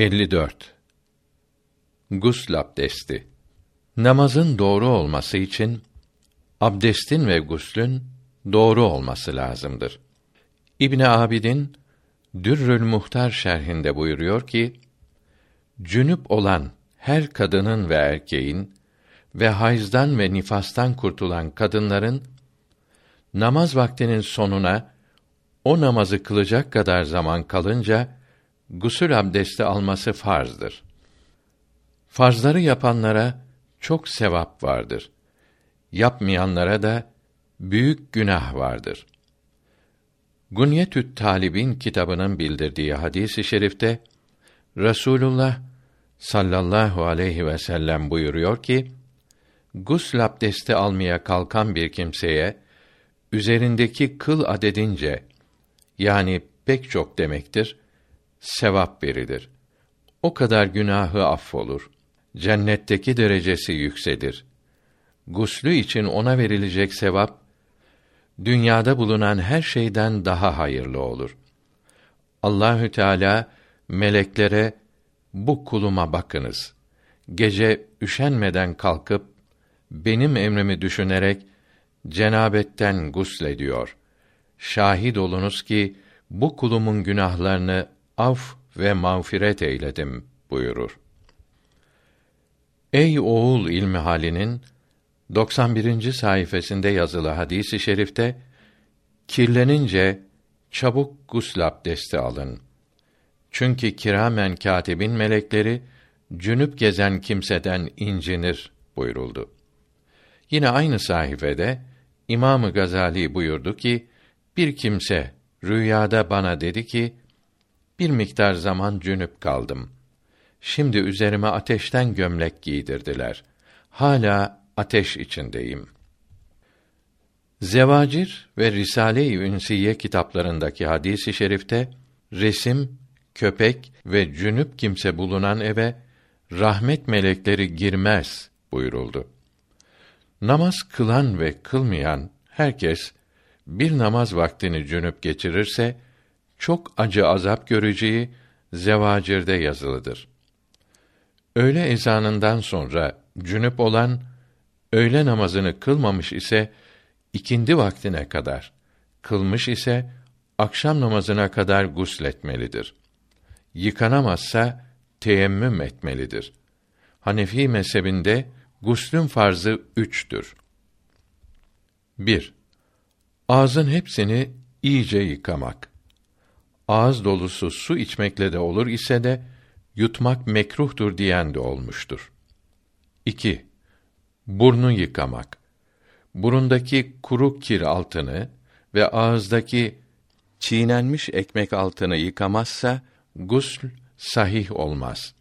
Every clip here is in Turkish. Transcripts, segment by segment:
54 Gusl abdesti Namazın doğru olması için abdestin ve guslün doğru olması lazımdır. İbn Abidin Dürrül Muhtar şerhinde buyuruyor ki cünüp olan her kadının ve erkeğin ve hayızdan ve nifastan kurtulan kadınların namaz vaktinin sonuna o namazı kılacak kadar zaman kalınca gusül abdesti alması farzdır. Farzları yapanlara çok sevap vardır. Yapmayanlara da büyük günah vardır. Gunyetü't Talibin kitabının bildirdiği hadisi i şerifte Rasulullah sallallahu aleyhi ve sellem buyuruyor ki: Gusl abdesti almaya kalkan bir kimseye üzerindeki kıl adedince yani pek çok demektir sevap verilir. O kadar günahı affolur. Cennetteki derecesi yüksedir. Guslü için ona verilecek sevap dünyada bulunan her şeyden daha hayırlı olur. Allahü Teala meleklere bu kuluma bakınız. Gece üşenmeden kalkıp benim emrimi düşünerek cenabetten guslediyor. Şahit olunuz ki bu kulumun günahlarını af ve mağfiret eyledim buyurur. Ey oğul ilmi halinin 91. sayfasında yazılı hadisi i şerifte kirlenince çabuk gusl abdesti alın. Çünkü kiramen katibin melekleri cünüp gezen kimseden incinir buyuruldu. Yine aynı sayfede İmamı Gazali buyurdu ki bir kimse rüyada bana dedi ki bir miktar zaman cünüp kaldım. Şimdi üzerime ateşten gömlek giydirdiler. Hala ateş içindeyim. Zevacir ve Risale-i Ünsiye kitaplarındaki hadisi i şerifte resim, köpek ve cünüp kimse bulunan eve rahmet melekleri girmez buyuruldu. Namaz kılan ve kılmayan herkes bir namaz vaktini cünüp geçirirse çok acı azap göreceği zevacirde yazılıdır. Öğle ezanından sonra cünüp olan öğle namazını kılmamış ise ikindi vaktine kadar, kılmış ise akşam namazına kadar gusletmelidir. Yıkanamazsa teyemmüm etmelidir. Hanefi mezhebinde guslün farzı üçtür. 1. Ağzın hepsini iyice yıkamak ağız dolusu su içmekle de olur ise de yutmak mekruhtur diyen de olmuştur. 2. Burnu yıkamak. Burundaki kuru kir altını ve ağızdaki çiğnenmiş ekmek altını yıkamazsa gusl sahih olmaz.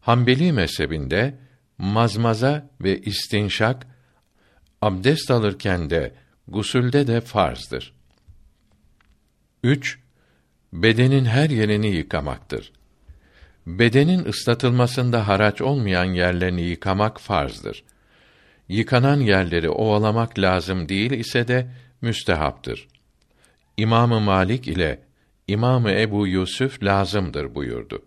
Hanbeli mezhebinde mazmaza ve istinşak abdest alırken de gusülde de farzdır. 3 bedenin her yerini yıkamaktır. Bedenin ıslatılmasında haraç olmayan yerlerini yıkamak farzdır. Yıkanan yerleri ovalamak lazım değil ise de müstehaptır. İmamı Malik ile İmamı Ebu Yusuf lazımdır buyurdu.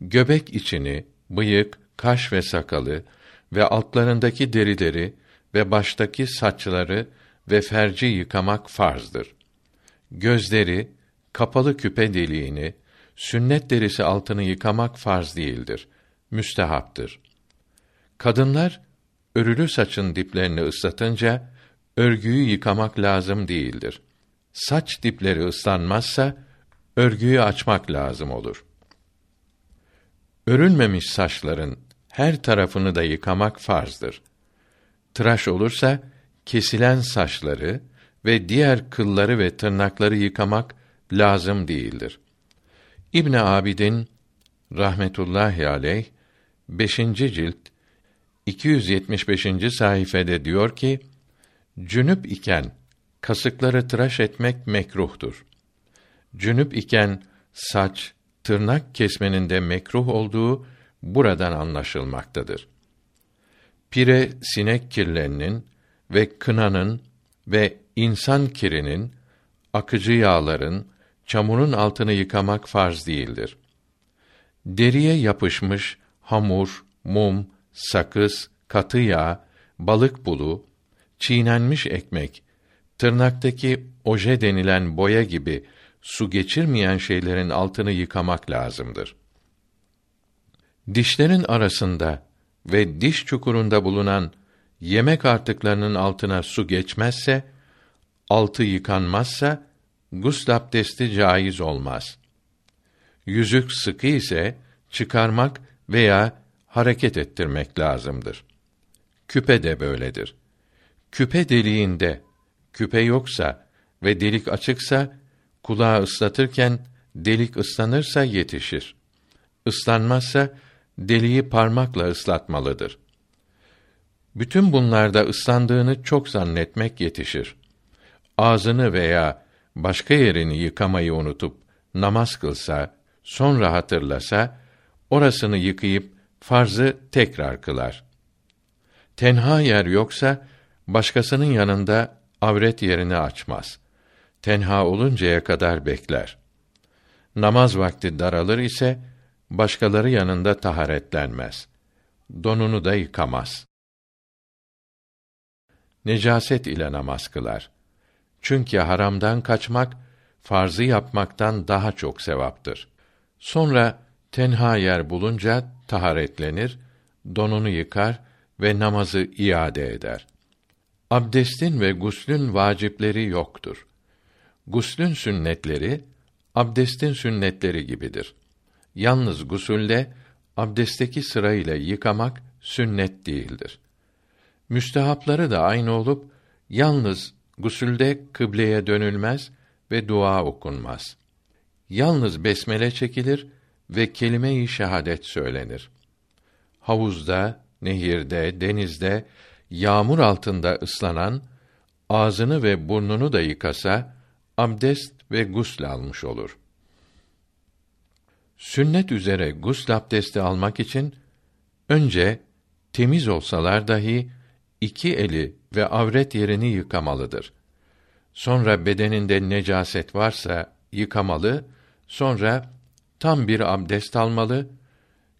Göbek içini, bıyık, kaş ve sakalı ve altlarındaki derileri ve baştaki saçları ve ferci yıkamak farzdır. Gözleri, kapalı küpe deliğini, sünnet derisi altını yıkamak farz değildir. Müstehaptır. Kadınlar örülü saçın diplerini ıslatınca örgüyü yıkamak lazım değildir. Saç dipleri ıslanmazsa örgüyü açmak lazım olur. Örülmemiş saçların her tarafını da yıkamak farzdır. Tıraş olursa kesilen saçları ve diğer kılları ve tırnakları yıkamak lazım değildir. İbn Abidin rahmetullahi aleyh 5. cilt 275. sayfede diyor ki: Cünüp iken kasıkları tıraş etmek mekruhtur. Cünüp iken saç, tırnak kesmenin de mekruh olduğu buradan anlaşılmaktadır. Pire sinek kirlerinin ve kınanın ve insan kirinin, akıcı yağların, çamurun altını yıkamak farz değildir. Deriye yapışmış hamur, mum, sakız, katı yağ, balık bulu, çiğnenmiş ekmek, tırnaktaki oje denilen boya gibi su geçirmeyen şeylerin altını yıkamak lazımdır. Dişlerin arasında ve diş çukurunda bulunan yemek artıklarının altına su geçmezse, altı yıkanmazsa, gusl abdesti caiz olmaz. Yüzük sıkı ise, çıkarmak veya hareket ettirmek lazımdır. Küpe de böyledir. Küpe deliğinde küpe yoksa ve delik açıksa kulağı ıslatırken delik ıslanırsa yetişir. Islanmazsa deliği parmakla ıslatmalıdır. Bütün bunlarda ıslandığını çok zannetmek yetişir. Ağzını veya başka yerini yıkamayı unutup namaz kılsa, sonra hatırlasa, orasını yıkayıp farzı tekrar kılar. Tenha yer yoksa başkasının yanında avret yerini açmaz. Tenha oluncaya kadar bekler. Namaz vakti daralır ise başkaları yanında taharetlenmez. Donunu da yıkamaz. Necaset ile namaz kılar. Çünkü haramdan kaçmak farzı yapmaktan daha çok sevaptır. Sonra tenha yer bulunca taharetlenir, donunu yıkar ve namazı iade eder. Abdestin ve guslün vacipleri yoktur. Guslün sünnetleri abdestin sünnetleri gibidir. Yalnız gusülde abdestteki sırayla yıkamak sünnet değildir. Müstehapları da aynı olup yalnız gusülde kıbleye dönülmez ve dua okunmaz. Yalnız besmele çekilir ve kelime-i şehadet söylenir. Havuzda, nehirde, denizde, yağmur altında ıslanan ağzını ve burnunu da yıkasa abdest ve gusl almış olur. Sünnet üzere gusl abdesti almak için önce temiz olsalar dahi iki eli ve avret yerini yıkamalıdır. Sonra bedeninde necaset varsa yıkamalı, sonra tam bir abdest almalı,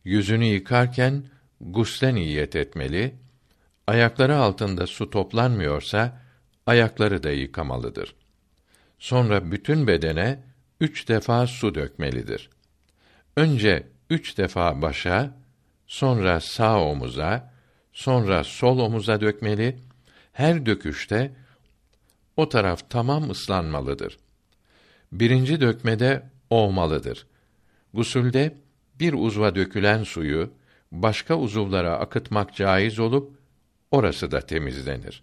yüzünü yıkarken gusle niyet etmeli, ayakları altında su toplanmıyorsa ayakları da yıkamalıdır. Sonra bütün bedene üç defa su dökmelidir. Önce üç defa başa, sonra sağ omuza, sonra sol omuza dökmeli. Her döküşte o taraf tamam ıslanmalıdır. Birinci dökmede olmalıdır. Gusülde bir uzva dökülen suyu başka uzuvlara akıtmak caiz olup orası da temizlenir.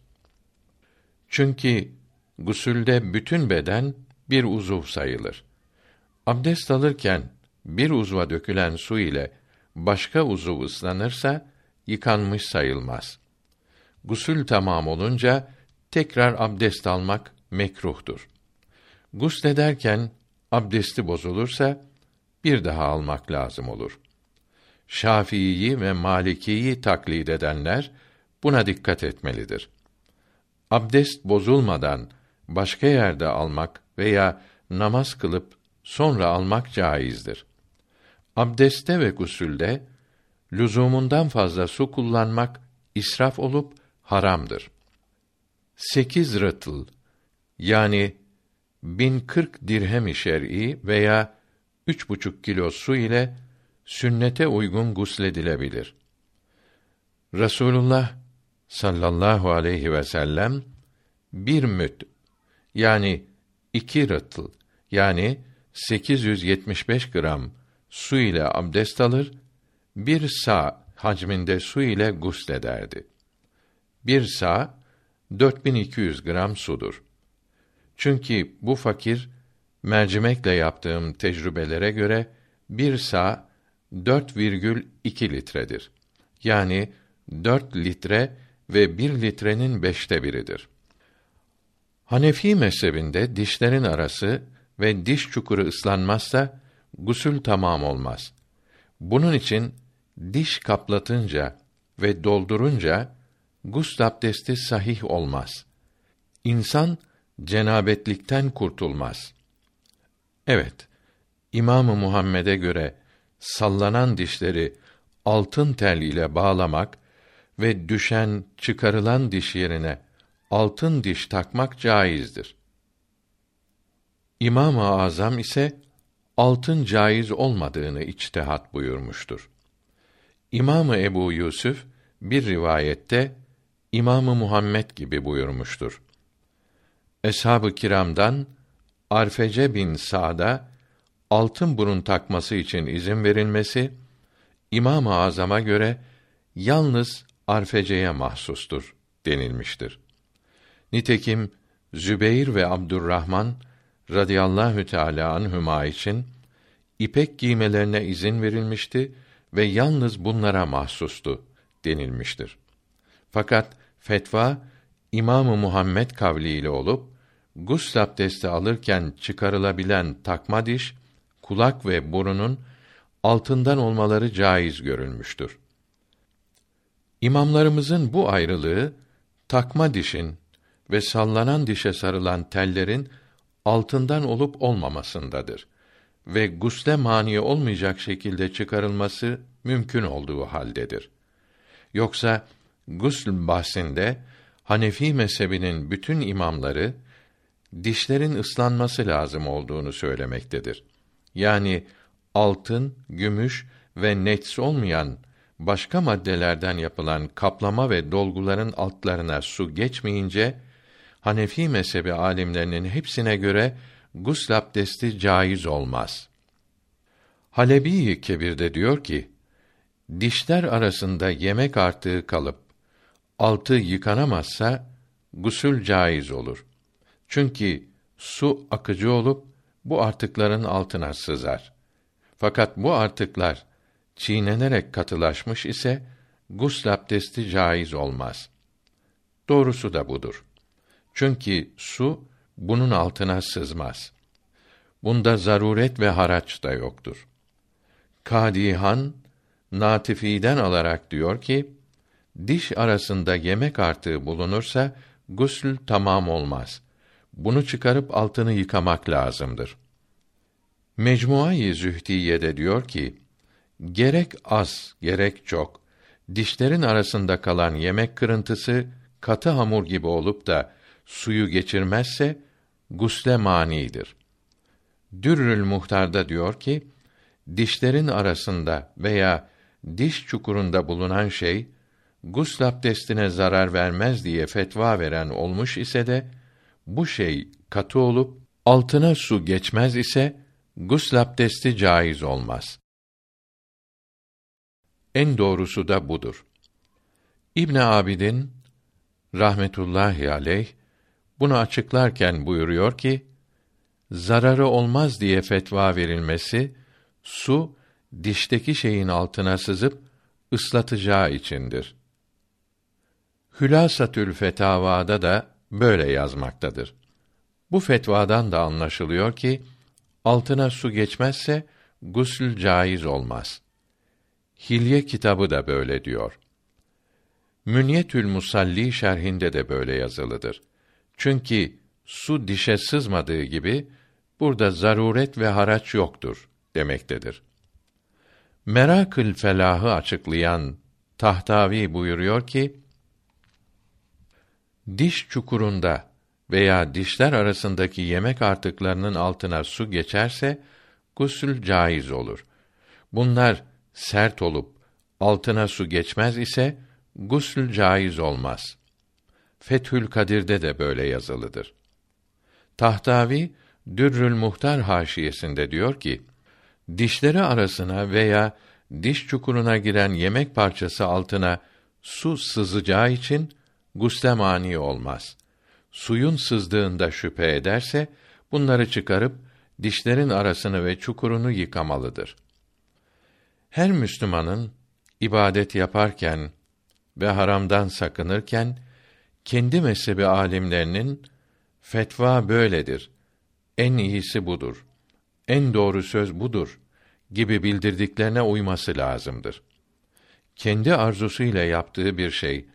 Çünkü gusülde bütün beden bir uzuv sayılır. Abdest alırken bir uzva dökülen su ile başka uzuv ıslanırsa yıkanmış sayılmaz. Gusül tamam olunca tekrar abdest almak mekruhtur. Guslederken abdesti bozulursa bir daha almak lazım olur. Şafii'yi ve Maliki'yi taklit edenler buna dikkat etmelidir. Abdest bozulmadan başka yerde almak veya namaz kılıp sonra almak caizdir. Abdeste ve gusülde lüzumundan fazla su kullanmak israf olup haramdır. Sekiz rıtıl yani bin kırk dirhem-i şer'i veya üç buçuk kilo su ile sünnete uygun gusledilebilir. Rasulullah sallallahu aleyhi ve sellem bir müt yani iki rıtıl yani 875 gram su ile abdest alır, bir sa hacminde su ile guslederdi. Bir sa 4200 gram sudur. Çünkü bu fakir mercimekle yaptığım tecrübelere göre bir sa 4,2 litredir. Yani 4 litre ve 1 litrenin beşte biridir. Hanefi mezhebinde dişlerin arası ve diş çukuru ıslanmazsa gusül tamam olmaz. Bunun için diş kaplatınca ve doldurunca gusl abdesti sahih olmaz. İnsan cenabetlikten kurtulmaz. Evet, İmamı Muhammed'e göre sallanan dişleri altın tel ile bağlamak ve düşen, çıkarılan diş yerine altın diş takmak caizdir. İmam-ı Azam ise altın caiz olmadığını içtihat buyurmuştur. İmamı Ebu Yusuf bir rivayette İmamı Muhammed gibi buyurmuştur. Eshab-ı kiramdan Arfece bin Sa'da altın burun takması için izin verilmesi İmam-ı Azam'a göre yalnız Arfece'ye mahsustur denilmiştir. Nitekim Zübeyir ve Abdurrahman radıyallahu teala anhuma için ipek giymelerine izin verilmişti ve yalnız bunlara mahsustu denilmiştir. Fakat fetva İmamı Muhammed kavliyle olup gusl abdesti alırken çıkarılabilen takma diş, kulak ve burunun altından olmaları caiz görülmüştür. İmamlarımızın bu ayrılığı takma dişin ve sallanan dişe sarılan tellerin altından olup olmamasındadır ve gusle mani olmayacak şekilde çıkarılması mümkün olduğu haldedir. Yoksa gusl bahsinde Hanefi mezhebinin bütün imamları dişlerin ıslanması lazım olduğunu söylemektedir. Yani altın, gümüş ve nets olmayan başka maddelerden yapılan kaplama ve dolguların altlarına su geçmeyince Hanefi mezhebi alimlerinin hepsine göre gusl abdesti caiz olmaz. Halebi Kebir'de diyor ki, dişler arasında yemek artığı kalıp altı yıkanamazsa gusül caiz olur. Çünkü su akıcı olup bu artıkların altına sızar. Fakat bu artıklar çiğnenerek katılaşmış ise gusl abdesti caiz olmaz. Doğrusu da budur. Çünkü su bunun altına sızmaz. Bunda zaruret ve haraç da yoktur. Kadihan Natifi'den alarak diyor ki, diş arasında yemek artığı bulunursa gusül tamam olmaz. Bunu çıkarıp altını yıkamak lazımdır. Mecmuayı Zühdiye'de diyor ki, gerek az, gerek çok, dişlerin arasında kalan yemek kırıntısı katı hamur gibi olup da suyu geçirmezse gusle manidir. Dürrül Muhtar'da diyor ki, dişlerin arasında veya diş çukurunda bulunan şey gusl abdestine zarar vermez diye fetva veren olmuş ise de bu şey katı olup altına su geçmez ise gusl abdesti caiz olmaz. En doğrusu da budur. İbn Abidin rahmetullahi aleyh bunu açıklarken buyuruyor ki zararı olmaz diye fetva verilmesi su dişteki şeyin altına sızıp ıslatacağı içindir. Hülasatül Fetavada da böyle yazmaktadır. Bu fetvadan da anlaşılıyor ki altına su geçmezse gusül caiz olmaz. Hilye kitabı da böyle diyor. Münyetül Musalli şerhinde de böyle yazılıdır. Çünkü su dişe sızmadığı gibi burada zaruret ve haraç yoktur demektedir. Merakül felahı açıklayan Tahtavi buyuruyor ki diş çukurunda veya dişler arasındaki yemek artıklarının altına su geçerse gusül caiz olur. Bunlar sert olup altına su geçmez ise gusül caiz olmaz. Fethül Kadir'de de böyle yazılıdır. Tahtavi Dürrül Muhtar haşiyesinde diyor ki: Dişleri arasına veya diş çukuruna giren yemek parçası altına su sızacağı için gusle mani olmaz. Suyun sızdığında şüphe ederse bunları çıkarıp dişlerin arasını ve çukurunu yıkamalıdır. Her Müslümanın ibadet yaparken ve haramdan sakınırken kendi mezhebi alimlerinin fetva böyledir. En iyisi budur. En doğru söz budur gibi bildirdiklerine uyması lazımdır. Kendi arzusuyla yaptığı bir şey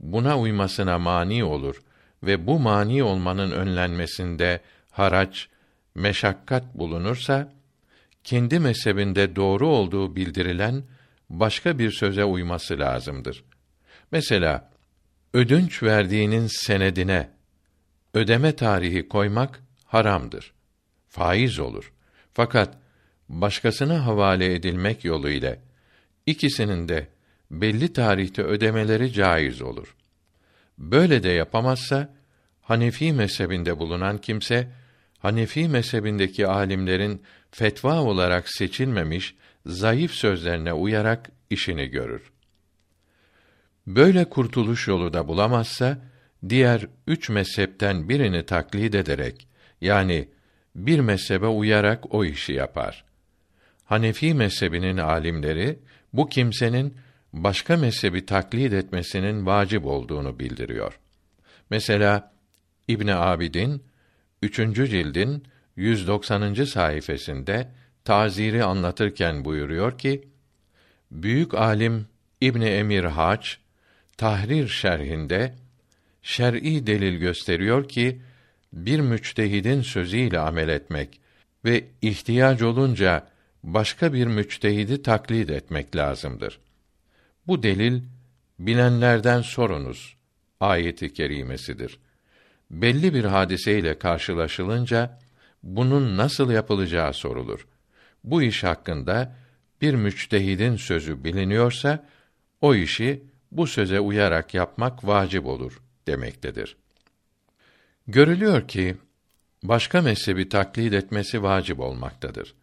buna uymasına mani olur ve bu mani olmanın önlenmesinde haraç, meşakkat bulunursa kendi mezhebinde doğru olduğu bildirilen başka bir söze uyması lazımdır. Mesela ödünç verdiğinin senedine ödeme tarihi koymak haramdır. Faiz olur. Fakat başkasına havale edilmek yolu ile ikisinin de belli tarihte ödemeleri caiz olur. Böyle de yapamazsa Hanefi mezhebinde bulunan kimse Hanefi mezhebindeki alimlerin fetva olarak seçilmemiş zayıf sözlerine uyarak işini görür. Böyle kurtuluş yolu da bulamazsa diğer üç mezhepten birini taklit ederek yani bir mezhebe uyarak o işi yapar. Hanefi mezhebinin alimleri bu kimsenin başka mezhebi taklit etmesinin vacip olduğunu bildiriyor. Mesela İbn Abidin 3. cildin 190. sayfasında taziri anlatırken buyuruyor ki büyük alim İbn Emir Haç Tahrir şerhinde şer'i delil gösteriyor ki bir müçtehidin sözüyle amel etmek ve ihtiyaç olunca başka bir müçtehidi taklit etmek lazımdır. Bu delil bilenlerden sorunuz ayeti kerimesidir. Belli bir hadiseyle karşılaşılınca bunun nasıl yapılacağı sorulur. Bu iş hakkında bir müçtehidin sözü biliniyorsa o işi bu söze uyarak yapmak vacip olur demektedir. Görülüyor ki başka mezhebi taklit etmesi vacip olmaktadır.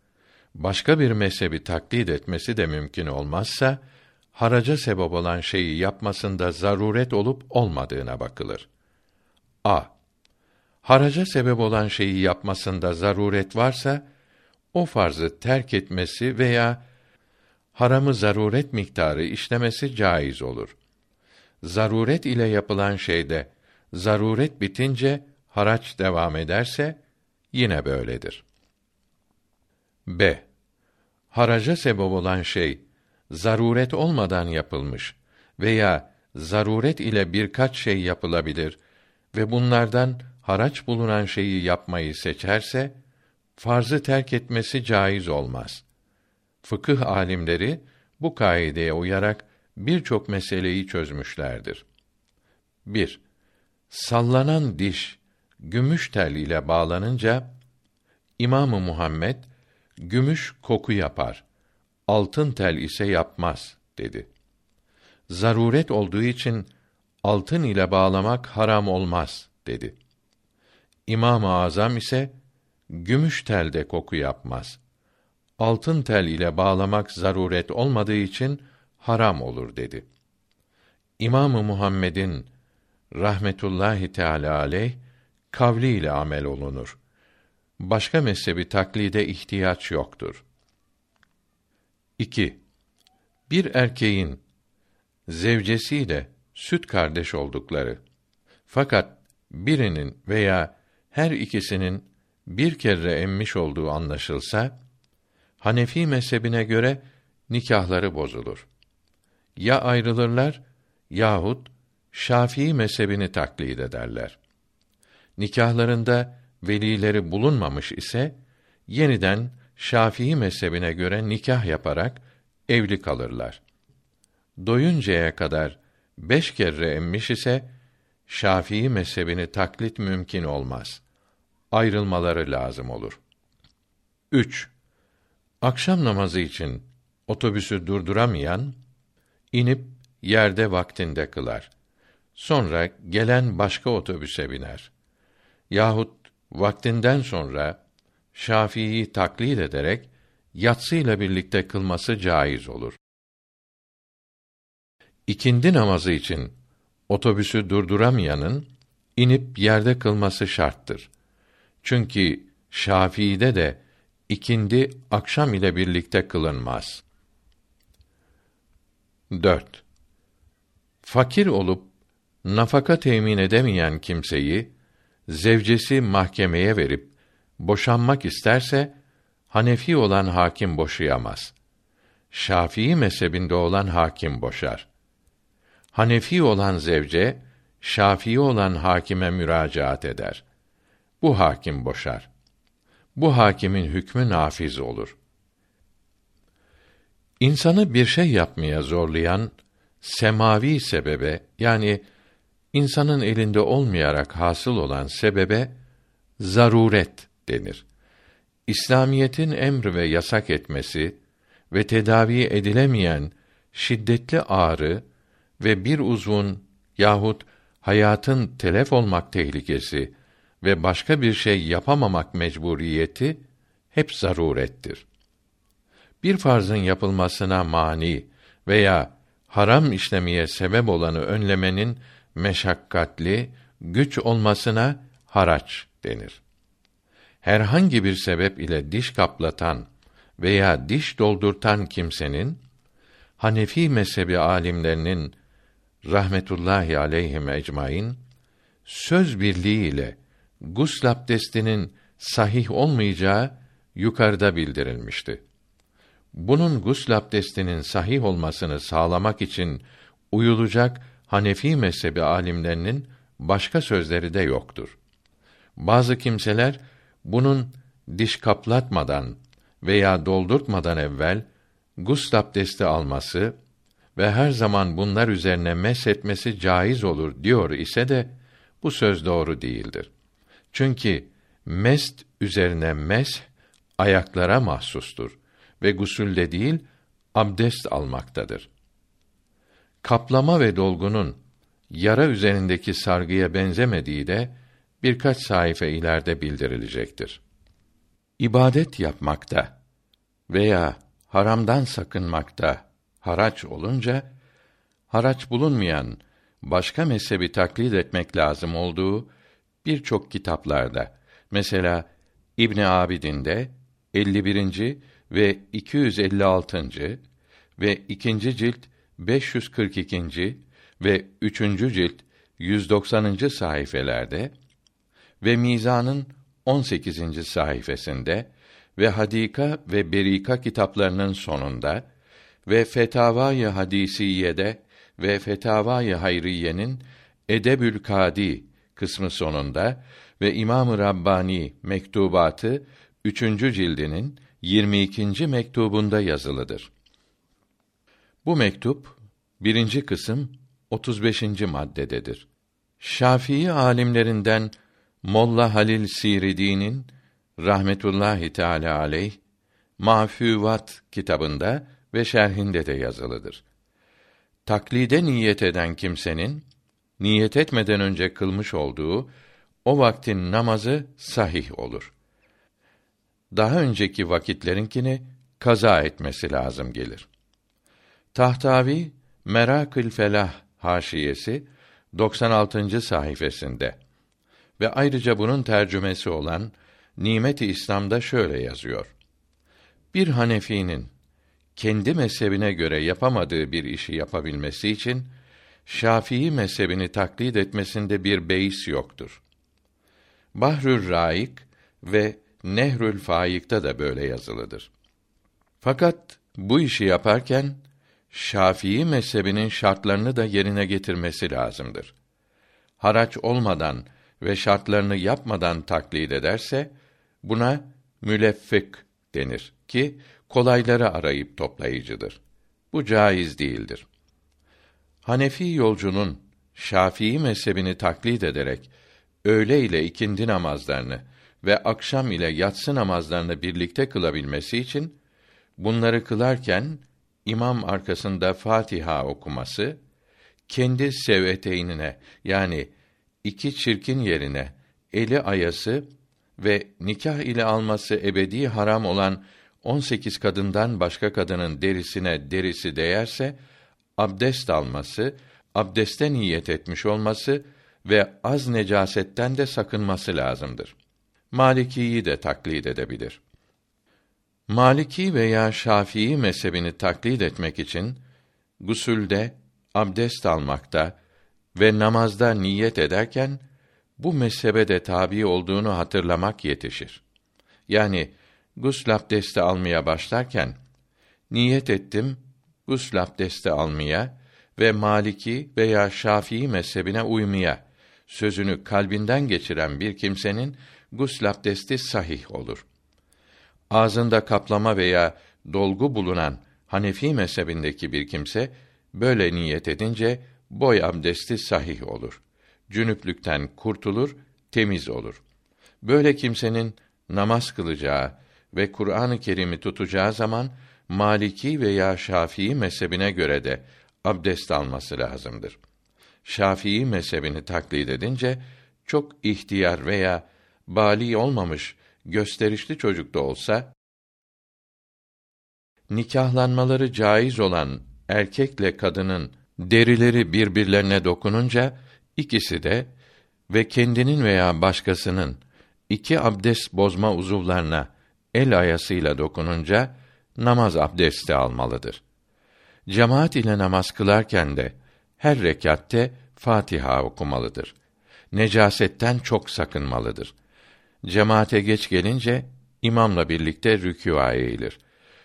Başka bir mezhebi taklit etmesi de mümkün olmazsa haraca sebep olan şeyi yapmasında zaruret olup olmadığına bakılır. A. Haraca sebep olan şeyi yapmasında zaruret varsa o farzı terk etmesi veya haramı zaruret miktarı işlemesi caiz olur. Zaruret ile yapılan şeyde zaruret bitince haraç devam ederse yine böyledir. B. Haraca sebep olan şey zaruret olmadan yapılmış veya zaruret ile birkaç şey yapılabilir ve bunlardan haraç bulunan şeyi yapmayı seçerse farzı terk etmesi caiz olmaz. Fıkıh alimleri bu kaideye uyarak birçok meseleyi çözmüşlerdir. 1. Sallanan diş gümüş tel ile bağlanınca İmamı Muhammed gümüş koku yapar. Altın tel ise yapmaz dedi. Zaruret olduğu için altın ile bağlamak haram olmaz dedi. İmam-ı Azam ise gümüş tel de koku yapmaz. Altın tel ile bağlamak zaruret olmadığı için haram olur dedi. İmamı Muhammed'in rahmetullahi teala aleyh kavli ile amel olunur. Başka mezhebi taklide ihtiyaç yoktur. 2. Bir erkeğin zevcesiyle süt kardeş oldukları fakat birinin veya her ikisinin bir kere emmiş olduğu anlaşılsa Hanefi mezhebine göre nikahları bozulur. Ya ayrılırlar yahut Şafii mezhebini taklit ederler. Nikahlarında velileri bulunmamış ise yeniden Şafii mezhebine göre nikah yaparak evli kalırlar. Doyuncaya kadar beş kere emmiş ise Şafii mezhebini taklit mümkün olmaz. Ayrılmaları lazım olur. 3. Akşam namazı için otobüsü durduramayan inip yerde vaktinde kılar. Sonra gelen başka otobüse biner. Yahut vaktinden sonra Şafii'yi taklit ederek yatsıyla birlikte kılması caiz olur. İkindi namazı için otobüsü durduramayanın inip yerde kılması şarttır. Çünkü Şafii'de de ikindi akşam ile birlikte kılınmaz. 4. Fakir olup nafaka temin edemeyen kimseyi zevcesi mahkemeye verip boşanmak isterse Hanefi olan hakim boşayamaz. Şafii mezhebinde olan hakim boşar. Hanefi olan zevce Şafii olan hakime müracaat eder. Bu hakim boşar. Bu hakimin hükmü nafiz olur. İnsanı bir şey yapmaya zorlayan semavi sebebe yani insanın elinde olmayarak hasıl olan sebebe zaruret denir. İslamiyetin emr ve yasak etmesi ve tedavi edilemeyen şiddetli ağrı ve bir uzvun yahut hayatın telef olmak tehlikesi ve başka bir şey yapamamak mecburiyeti hep zarurettir. Bir farzın yapılmasına mani veya haram işlemeye sebep olanı önlemenin meşakkatli, güç olmasına haraç denir. Herhangi bir sebep ile diş kaplatan veya diş doldurtan kimsenin Hanefi mezhebi alimlerinin rahmetullahi aleyhim ecmaîn söz birliği ile gusl abdestinin sahih olmayacağı yukarıda bildirilmişti. Bunun gusl abdestinin sahih olmasını sağlamak için uyulacak Hanefi mezhebi alimlerinin başka sözleri de yoktur. Bazı kimseler bunun diş kaplatmadan veya doldurtmadan evvel gusl abdesti alması ve her zaman bunlar üzerine mesh etmesi caiz olur diyor ise de bu söz doğru değildir. Çünkü mest üzerine mesh ayaklara mahsustur ve gusülde değil abdest almaktadır. Kaplama ve dolgunun yara üzerindeki sargıya benzemediği de birkaç sayfa ileride bildirilecektir. İbadet yapmakta veya haramdan sakınmakta haraç olunca haraç bulunmayan başka mezhebi taklit etmek lazım olduğu birçok kitaplarda mesela İbn Abidin'de 51. ve 256. ve 2. cilt 542. ve 3. cilt 190. sayfelerde ve Mizan'ın 18. sayfasında ve Hadika ve Berika kitaplarının sonunda ve Fetavai Hadisiye'de ve Fetavai Hayriye'nin Edebül Kadi kısmı sonunda ve İmam-ı Rabbani mektubatı 3. cildinin 22. mektubunda yazılıdır. Bu mektup birinci kısım 35. maddededir. Şafii alimlerinden Molla Halil Siridi'nin rahmetullahi teala aleyh Mafüvat kitabında ve şerhinde de yazılıdır. Taklide niyet eden kimsenin niyet etmeden önce kılmış olduğu o vaktin namazı sahih olur. Daha önceki vakitlerinkini kaza etmesi lazım gelir. Tahtavi Merakül Felah haşiyesi 96. sayfasında ve ayrıca bunun tercümesi olan Nimet-i İslam'da şöyle yazıyor. Bir Hanefi'nin kendi mezhebine göre yapamadığı bir işi yapabilmesi için Şafii mezhebini taklit etmesinde bir beis yoktur. Bahrül Raik ve Nehrül Faik'ta da böyle yazılıdır. Fakat bu işi yaparken Şafii mezhebinin şartlarını da yerine getirmesi lazımdır. Haraç olmadan ve şartlarını yapmadan taklit ederse buna müleffik denir ki kolayları arayıp toplayıcıdır. Bu caiz değildir. Hanefi yolcunun Şafii mezhebini taklit ederek öğle ile ikindi namazlarını ve akşam ile yatsı namazlarını birlikte kılabilmesi için bunları kılarken imam arkasında Fatiha okuması kendi sevveteynine yani iki çirkin yerine eli ayası ve nikah ile alması ebedi haram olan 18 kadından başka kadının derisine derisi değerse abdest alması, abdeste niyet etmiş olması ve az necasetten de sakınması lazımdır. Malikiyi de taklit edebilir. Maliki veya Şafii mezhebini taklit etmek için gusülde, abdest almakta ve namazda niyet ederken bu mezhebe de tabi olduğunu hatırlamak yetişir. Yani gusl abdesti almaya başlarken niyet ettim gusl abdesti almaya ve Maliki veya Şafii mezhebine uymaya sözünü kalbinden geçiren bir kimsenin gusl abdesti sahih olur. Ağzında kaplama veya dolgu bulunan Hanefi mezhebindeki bir kimse böyle niyet edince boy abdesti sahih olur. Cünüplükten kurtulur, temiz olur. Böyle kimsenin namaz kılacağı ve Kur'an-ı Kerim'i tutacağı zaman Maliki veya Şafii mezhebine göre de abdest alması lazımdır. Şafii mezhebini taklit edince çok ihtiyar veya bali olmamış gösterişli çocuk da olsa nikahlanmaları caiz olan erkekle kadının derileri birbirlerine dokununca ikisi de ve kendinin veya başkasının iki abdest bozma uzuvlarına el ayasıyla dokununca namaz abdesti almalıdır. Cemaat ile namaz kılarken de her rekatte Fatiha okumalıdır. Necasetten çok sakınmalıdır. Cemaate geç gelince imamla birlikte rükûa eğilir.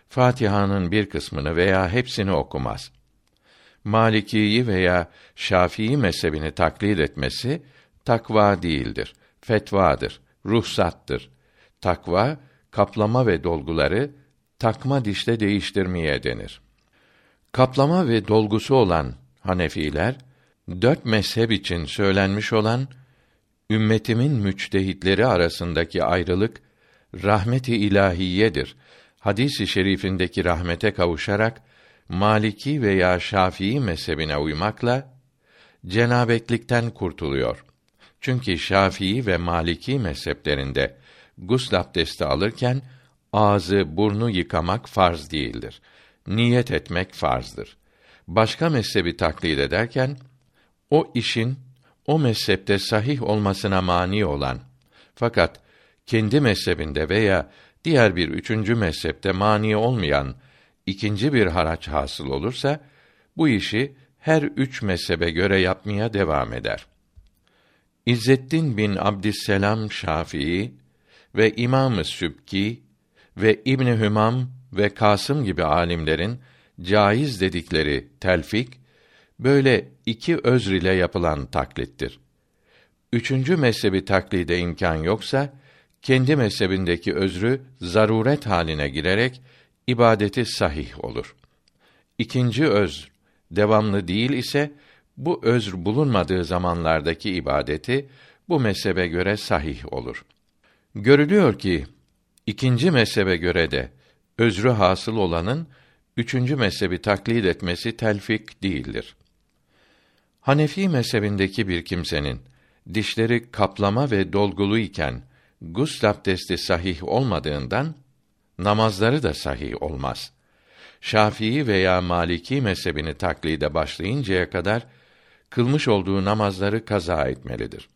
Fatiha'nın bir kısmını veya hepsini okumaz. Malikiyi veya Şafii mezhebini taklit etmesi takva değildir, fetvadır, ruhsattır. Takva kaplama ve dolguları takma dişle değiştirmeye denir. Kaplama ve dolgusu olan Hanefiler dört mezhep için söylenmiş olan ümmetimin müçtehitleri arasındaki ayrılık rahmeti ilahiyedir. Hadisi şerifindeki rahmete kavuşarak Maliki veya Şafii mezhebine uymakla cenabetlikten kurtuluyor. Çünkü Şafii ve Maliki mezheplerinde gusl abdesti alırken ağzı, burnu yıkamak farz değildir. Niyet etmek farzdır. Başka mezhebi taklit ederken o işin o mezhepte sahih olmasına mani olan fakat kendi mezhebinde veya diğer bir üçüncü mezhepte mani olmayan ikinci bir haraç hasıl olursa bu işi her üç mezhebe göre yapmaya devam eder. İzzettin bin Abdüsselam Şafii ve İmam-ı Sübki ve İbn Hümam ve Kasım gibi alimlerin caiz dedikleri telfik böyle iki özr ile yapılan taklittir. Üçüncü mezhebi taklide imkan yoksa kendi mezhebindeki özrü zaruret haline girerek ibadeti sahih olur. İkinci öz devamlı değil ise bu özr bulunmadığı zamanlardaki ibadeti bu mezhebe göre sahih olur. Görülüyor ki ikinci mezhebe göre de özrü hasıl olanın üçüncü mezhebi taklit etmesi telfik değildir. Hanefi mezhebindeki bir kimsenin dişleri kaplama ve dolgulu iken gusl abdesti sahih olmadığından namazları da sahih olmaz. Şafii veya Maliki mezhebini taklide başlayıncaya kadar kılmış olduğu namazları kaza etmelidir.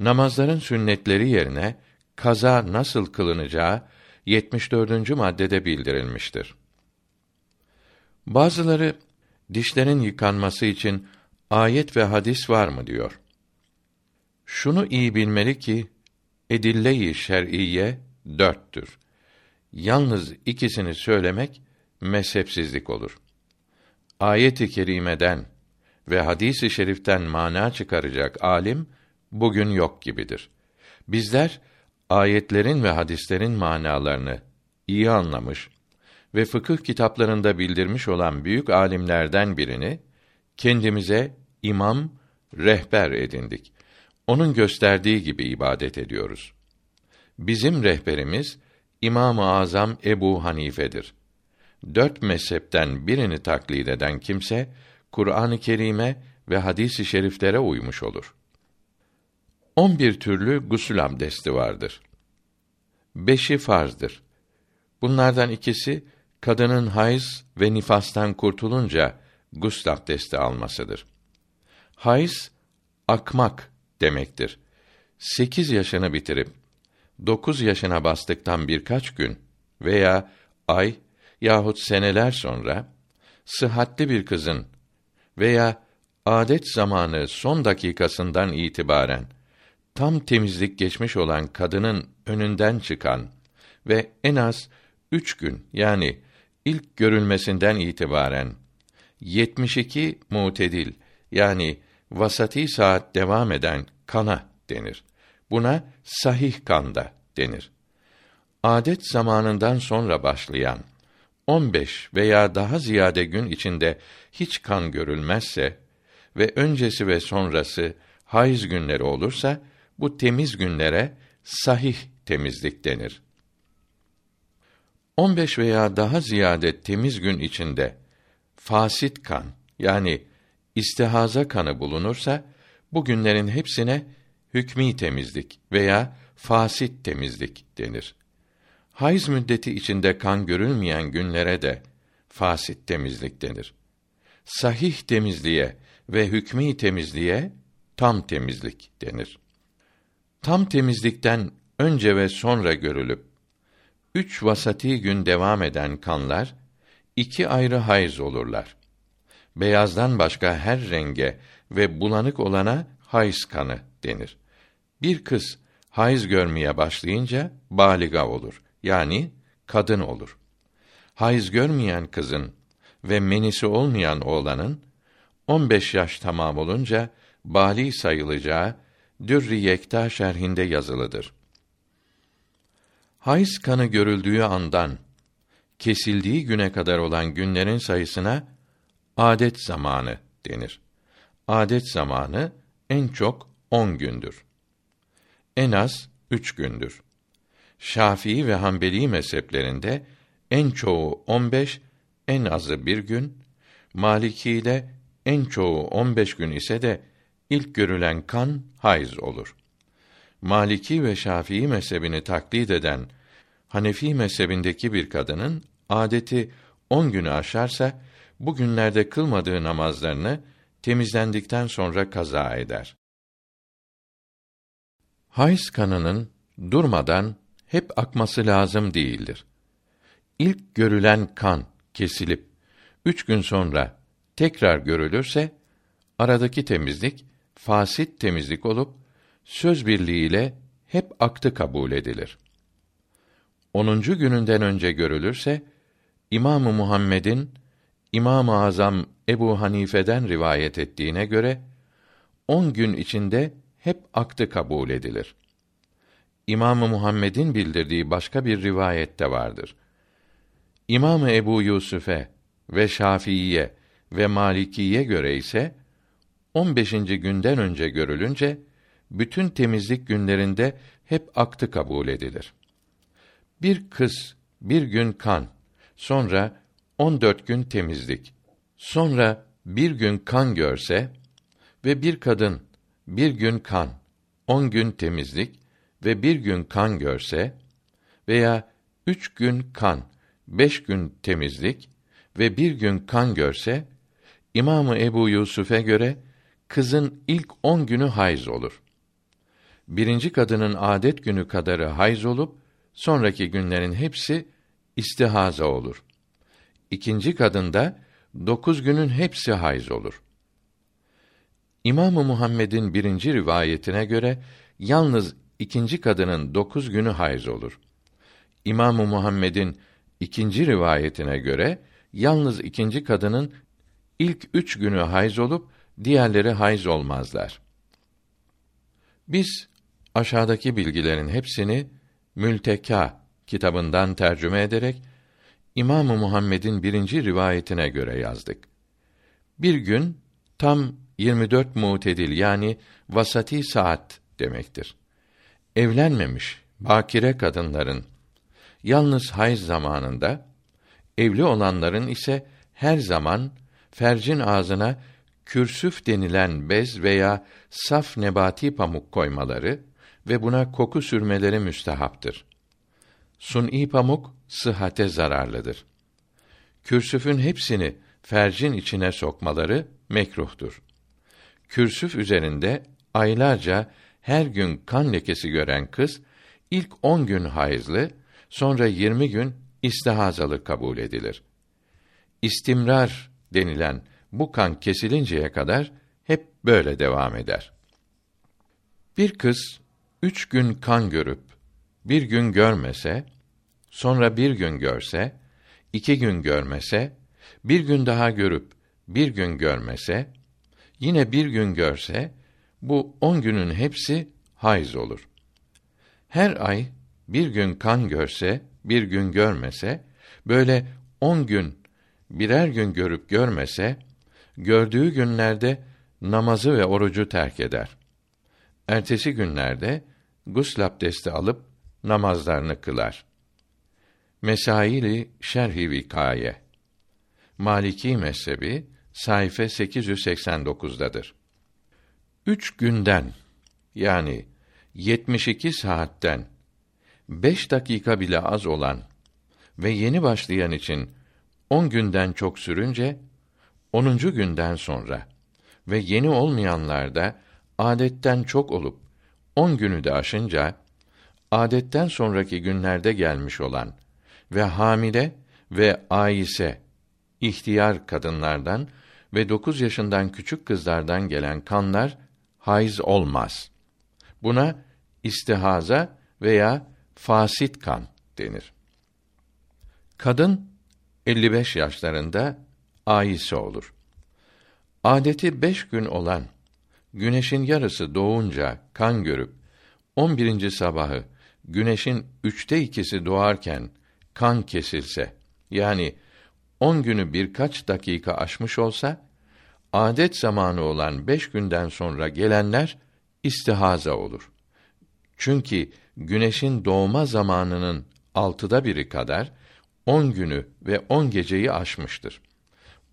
Namazların sünnetleri yerine kaza nasıl kılınacağı 74. maddede bildirilmiştir. Bazıları dişlerin yıkanması için ayet ve hadis var mı diyor. Şunu iyi bilmeli ki edille-i şer'iyye dörttür. Yalnız ikisini söylemek mezhepsizlik olur. Ayet-i kerimeden ve hadis-i şeriften mana çıkaracak alim bugün yok gibidir. Bizler ayetlerin ve hadislerin manalarını iyi anlamış ve fıkıh kitaplarında bildirmiş olan büyük alimlerden birini kendimize imam, rehber edindik. Onun gösterdiği gibi ibadet ediyoruz. Bizim rehberimiz İmam-ı Azam Ebu Hanife'dir. Dört mezhepten birini taklit eden kimse Kur'an-ı Kerim'e ve hadis-i şeriflere uymuş olur. On bir türlü gusül abdesti vardır. Beşi farzdır. Bunlardan ikisi kadının hayız ve nifastan kurtulunca gusül abdesti almasıdır. Hayız akmak demektir. Sekiz yaşını bitirip dokuz yaşına bastıktan birkaç gün veya ay yahut seneler sonra sıhhatli bir kızın veya adet zamanı son dakikasından itibaren tam temizlik geçmiş olan kadının önünden çıkan ve en az üç gün yani ilk görülmesinden itibaren 72 mutedil yani vasati saat devam eden kana denir. Buna sahih kanda denir. Adet zamanından sonra başlayan 15 veya daha ziyade gün içinde hiç kan görülmezse ve öncesi ve sonrası hayız günleri olursa bu temiz günlere sahih temizlik denir. 15 veya daha ziyade temiz gün içinde fasit kan yani istihaza kanı bulunursa bu günlerin hepsine hükmî temizlik veya fasit temizlik denir. Hayız müddeti içinde kan görülmeyen günlere de fasit temizlik denir. Sahih temizliğe ve hükmî temizliğe tam temizlik denir. Tam temizlikten önce ve sonra görülüp üç vasati gün devam eden kanlar iki ayrı hayız olurlar. Beyazdan başka her renge ve bulanık olana hayız kanı denir. Bir kız hayız görmeye başlayınca baliga olur. Yani kadın olur. Hayız görmeyen kızın ve menisi olmayan oğlanın 15 yaş tamam olunca bali sayılacağı Dürri Yekta şerhinde yazılıdır. Hayız kanı görüldüğü andan kesildiği güne kadar olan günlerin sayısına adet zamanı denir. Adet zamanı en çok on gündür. En az üç gündür. Şafii ve Hanbeli mezheplerinde en çoğu on beş, en azı bir gün, Maliki'de en çoğu on beş gün ise de ilk görülen kan hayız olur. Maliki ve Şafii mezhebini taklit eden Hanefi mezhebindeki bir kadının adeti on günü aşarsa bu günlerde kılmadığı namazlarını temizlendikten sonra kaza eder. Hayız kanının durmadan hep akması lazım değildir. İlk görülen kan kesilip üç gün sonra tekrar görülürse aradaki temizlik fasit temizlik olup söz birliğiyle hep aktı kabul edilir. Onuncu gününden önce görülürse İmamı Muhammed'in İmam-ı Azam Ebu Hanife'den rivayet ettiğine göre on gün içinde hep aktı kabul edilir. İmamı Muhammed'in bildirdiği başka bir rivayette vardır. İmamı Ebu Yusuf'e ve Şafiiye ve Malikiye göre ise 15. günden önce görülünce bütün temizlik günlerinde hep aktı kabul edilir. Bir kız bir gün kan, sonra 14 gün temizlik, sonra bir gün kan görse ve bir kadın bir gün kan, on gün temizlik ve bir gün kan görse veya üç gün kan, beş gün temizlik ve bir gün kan görse, İmamı Ebu Yusuf'e göre kızın ilk on günü hayz olur. Birinci kadının adet günü kadarı hayz olup, sonraki günlerin hepsi istihaza olur. İkinci kadında dokuz günün hepsi hayz olur. İmamı Muhammed'in birinci rivayetine göre yalnız ikinci kadının dokuz günü hayz olur. İmamı Muhammed'in ikinci rivayetine göre yalnız ikinci kadının ilk üç günü hayz olup diğerleri hayz olmazlar. Biz aşağıdaki bilgilerin hepsini Mülteka kitabından tercüme ederek İmamı Muhammed'in birinci rivayetine göre yazdık. Bir gün tam 24 mutedil yani vasati saat demektir. Evlenmemiş bakire kadınların yalnız hayız zamanında evli olanların ise her zaman fercin ağzına kürsüf denilen bez veya saf nebati pamuk koymaları ve buna koku sürmeleri müstehaptır. Sun'i pamuk sıhhate zararlıdır. Kürsüfün hepsini fercin içine sokmaları mekruhtur. Kürsüf üzerinde aylarca her gün kan lekesi gören kız ilk on gün hayızlı, sonra yirmi gün istihazalı kabul edilir. İstimrar denilen bu kan kesilinceye kadar hep böyle devam eder. Bir kız üç gün kan görüp bir gün görmese, sonra bir gün görse, iki gün görmese, bir gün daha görüp bir gün görmese, yine bir gün görse, bu on günün hepsi hayız olur. Her ay bir gün kan görse, bir gün görmese, böyle on gün birer gün görüp görmese, gördüğü günlerde namazı ve orucu terk eder. Ertesi günlerde gusl abdesti alıp namazlarını kılar. Mesaili Şerhi Vikaye Maliki mezhebi sayfa 889'dadır. Üç günden yani 72 saatten beş dakika bile az olan ve yeni başlayan için on günden çok sürünce onuncu günden sonra ve yeni olmayanlarda adetten çok olup on günü de aşınca adetten sonraki günlerde gelmiş olan ve hamile ve aise ihtiyar kadınlardan ve dokuz yaşından küçük kızlardan gelen kanlar hayız olmaz. Buna istihaza veya fasit kan denir. Kadın 55 yaşlarında aise olur. Adeti beş gün olan güneşin yarısı doğunca kan görüp on birinci sabahı güneşin üçte ikisi doğarken kan kesilse yani on günü birkaç dakika aşmış olsa adet zamanı olan beş günden sonra gelenler istihaza olur. Çünkü güneşin doğma zamanının altıda biri kadar on günü ve on geceyi aşmıştır.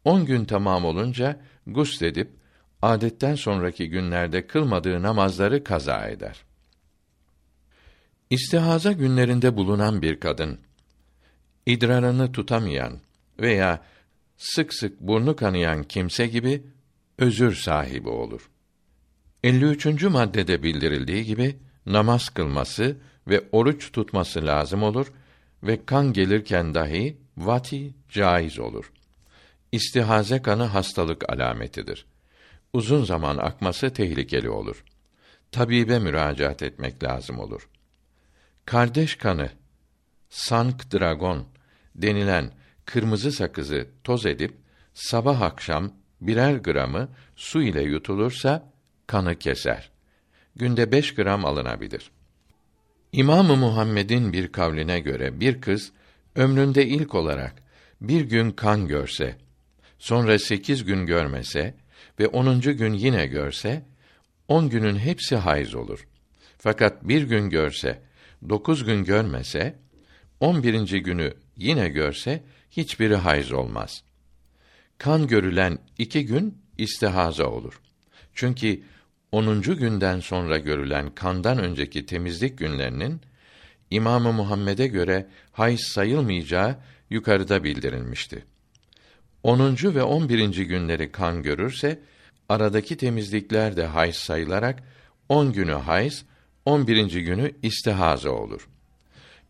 On gün tamam olunca gusledip adetten sonraki günlerde kılmadığı namazları kaza eder. İstihaza günlerinde bulunan bir kadın idrarını tutamayan veya sık sık burnu kanayan kimse gibi özür sahibi olur. 53. maddede bildirildiği gibi namaz kılması ve oruç tutması lazım olur ve kan gelirken dahi vati caiz olur. İstihaze kanı hastalık alametidir. Uzun zaman akması tehlikeli olur. Tabibe müracaat etmek lazım olur. Kardeş kanı, sank dragon denilen kırmızı sakızı toz edip sabah akşam birer gramı su ile yutulursa kanı keser. Günde beş gram alınabilir. İmamı Muhammed'in bir kavline göre bir kız ömründe ilk olarak bir gün kan görse, sonra sekiz gün görmese ve onuncu gün yine görse, on günün hepsi hayız olur. Fakat bir gün görse, dokuz gün görmese, on birinci günü yine görse, hiçbiri hayız olmaz. Kan görülen iki gün istihaza olur. Çünkü onuncu günden sonra görülen kandan önceki temizlik günlerinin İmamı Muhammed'e göre hayız sayılmayacağı yukarıda bildirilmişti. Onuncu ve on birinci günleri kan görürse, aradaki temizlikler de hayız sayılarak, on günü hayız, on birinci günü istihaza olur.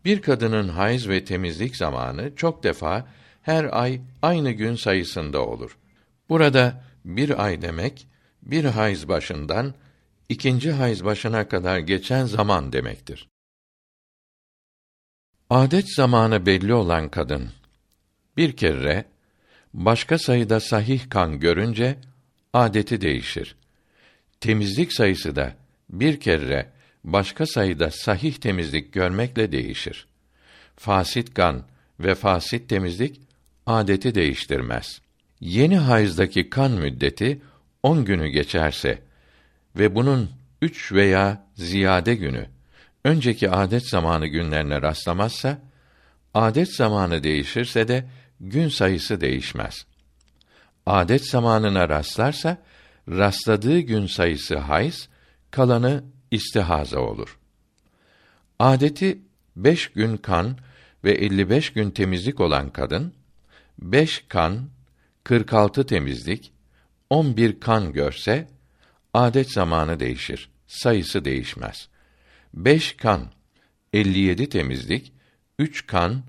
Bir kadının hayız ve temizlik zamanı çok defa her ay aynı gün sayısında olur. Burada bir ay demek, bir hayız başından ikinci hayız başına kadar geçen zaman demektir. Adet zamanı belli olan kadın bir kere başka sayıda sahih kan görünce adeti değişir. Temizlik sayısı da bir kere başka sayıda sahih temizlik görmekle değişir. Fasit kan ve fasit temizlik adeti değiştirmez. Yeni hayızdaki kan müddeti on günü geçerse ve bunun üç veya ziyade günü önceki adet zamanı günlerine rastlamazsa, adet zamanı değişirse de gün sayısı değişmez. Adet zamanına rastlarsa, rastladığı gün sayısı hayz, kalanı istihaza olur. Adeti beş gün kan ve elli beş gün temizlik olan kadın, beş kan, kırk altı temizlik, on bir kan görse, adet zamanı değişir, sayısı değişmez. Beş kan, elli yedi temizlik, üç kan,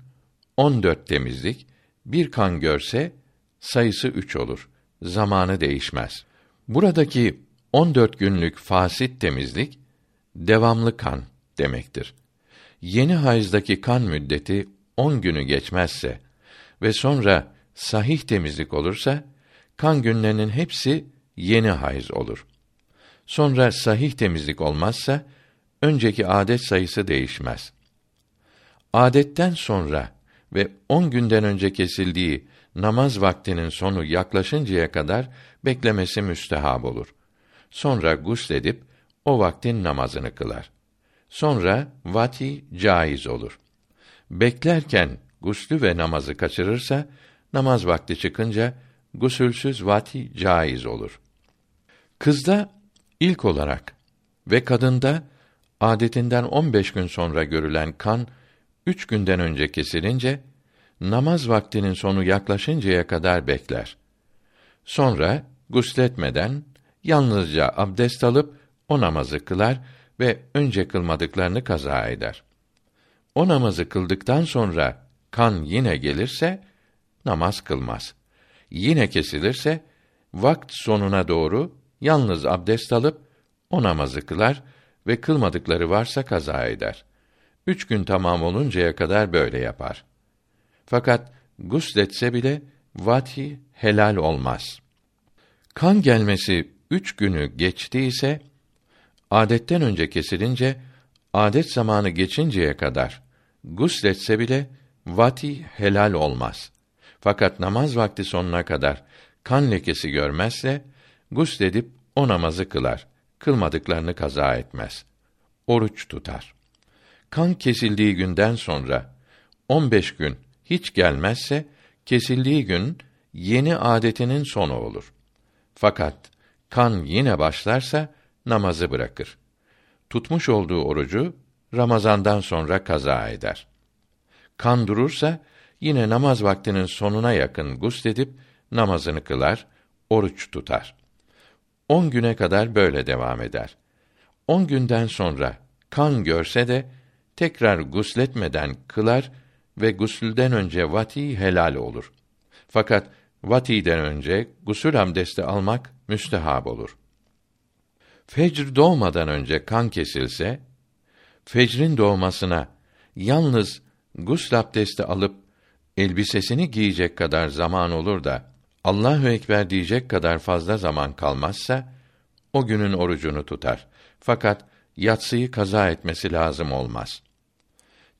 on dört temizlik, bir kan görse, sayısı üç olur, zamanı değişmez. Buradaki on dört günlük fasit temizlik, devamlı kan demektir. Yeni hayızdaki kan müddeti on günü geçmezse ve sonra sahih temizlik olursa, kan günlerinin hepsi yeni hayız olur. Sonra sahih temizlik olmazsa, önceki adet sayısı değişmez. Adetten sonra ve on günden önce kesildiği namaz vaktinin sonu yaklaşıncaya kadar beklemesi müstehab olur. Sonra gusledip o vaktin namazını kılar. Sonra vati caiz olur. Beklerken guslü ve namazı kaçırırsa namaz vakti çıkınca gusülsüz vati caiz olur. Kızda ilk olarak ve kadında adetinden 15 gün sonra görülen kan üç günden önce kesilince namaz vaktinin sonu yaklaşıncaya kadar bekler. Sonra gusletmeden yalnızca abdest alıp o namazı kılar ve önce kılmadıklarını kaza eder. O namazı kıldıktan sonra kan yine gelirse namaz kılmaz. Yine kesilirse vakt sonuna doğru yalnız abdest alıp o namazı kılar ve kılmadıkları varsa kaza eder. Üç gün tamam oluncaya kadar böyle yapar. Fakat gusletse bile vati helal olmaz. Kan gelmesi üç günü geçtiyse, adetten önce kesilince, adet zamanı geçinceye kadar gusletse bile vati helal olmaz. Fakat namaz vakti sonuna kadar kan lekesi görmezse, gusledip o namazı kılar. Kılmadıklarını kaza etmez. Oruç tutar. Kan kesildiği günden sonra 15 gün hiç gelmezse kesildiği gün yeni adetinin sonu olur. Fakat kan yine başlarsa namazı bırakır. Tutmuş olduğu orucu Ramazandan sonra kaza eder. Kan durursa yine namaz vaktinin sonuna yakın gusledip namazını kılar, oruç tutar. On güne kadar böyle devam eder. On günden sonra kan görse de tekrar gusletmeden kılar ve gusülden önce vati helal olur. Fakat vatiden önce gusül abdesti almak müstehab olur. Fecr doğmadan önce kan kesilse, fecrin doğmasına yalnız gusl abdesti alıp elbisesini giyecek kadar zaman olur da Allahu ekber diyecek kadar fazla zaman kalmazsa o günün orucunu tutar. Fakat yatsıyı kaza etmesi lazım olmaz.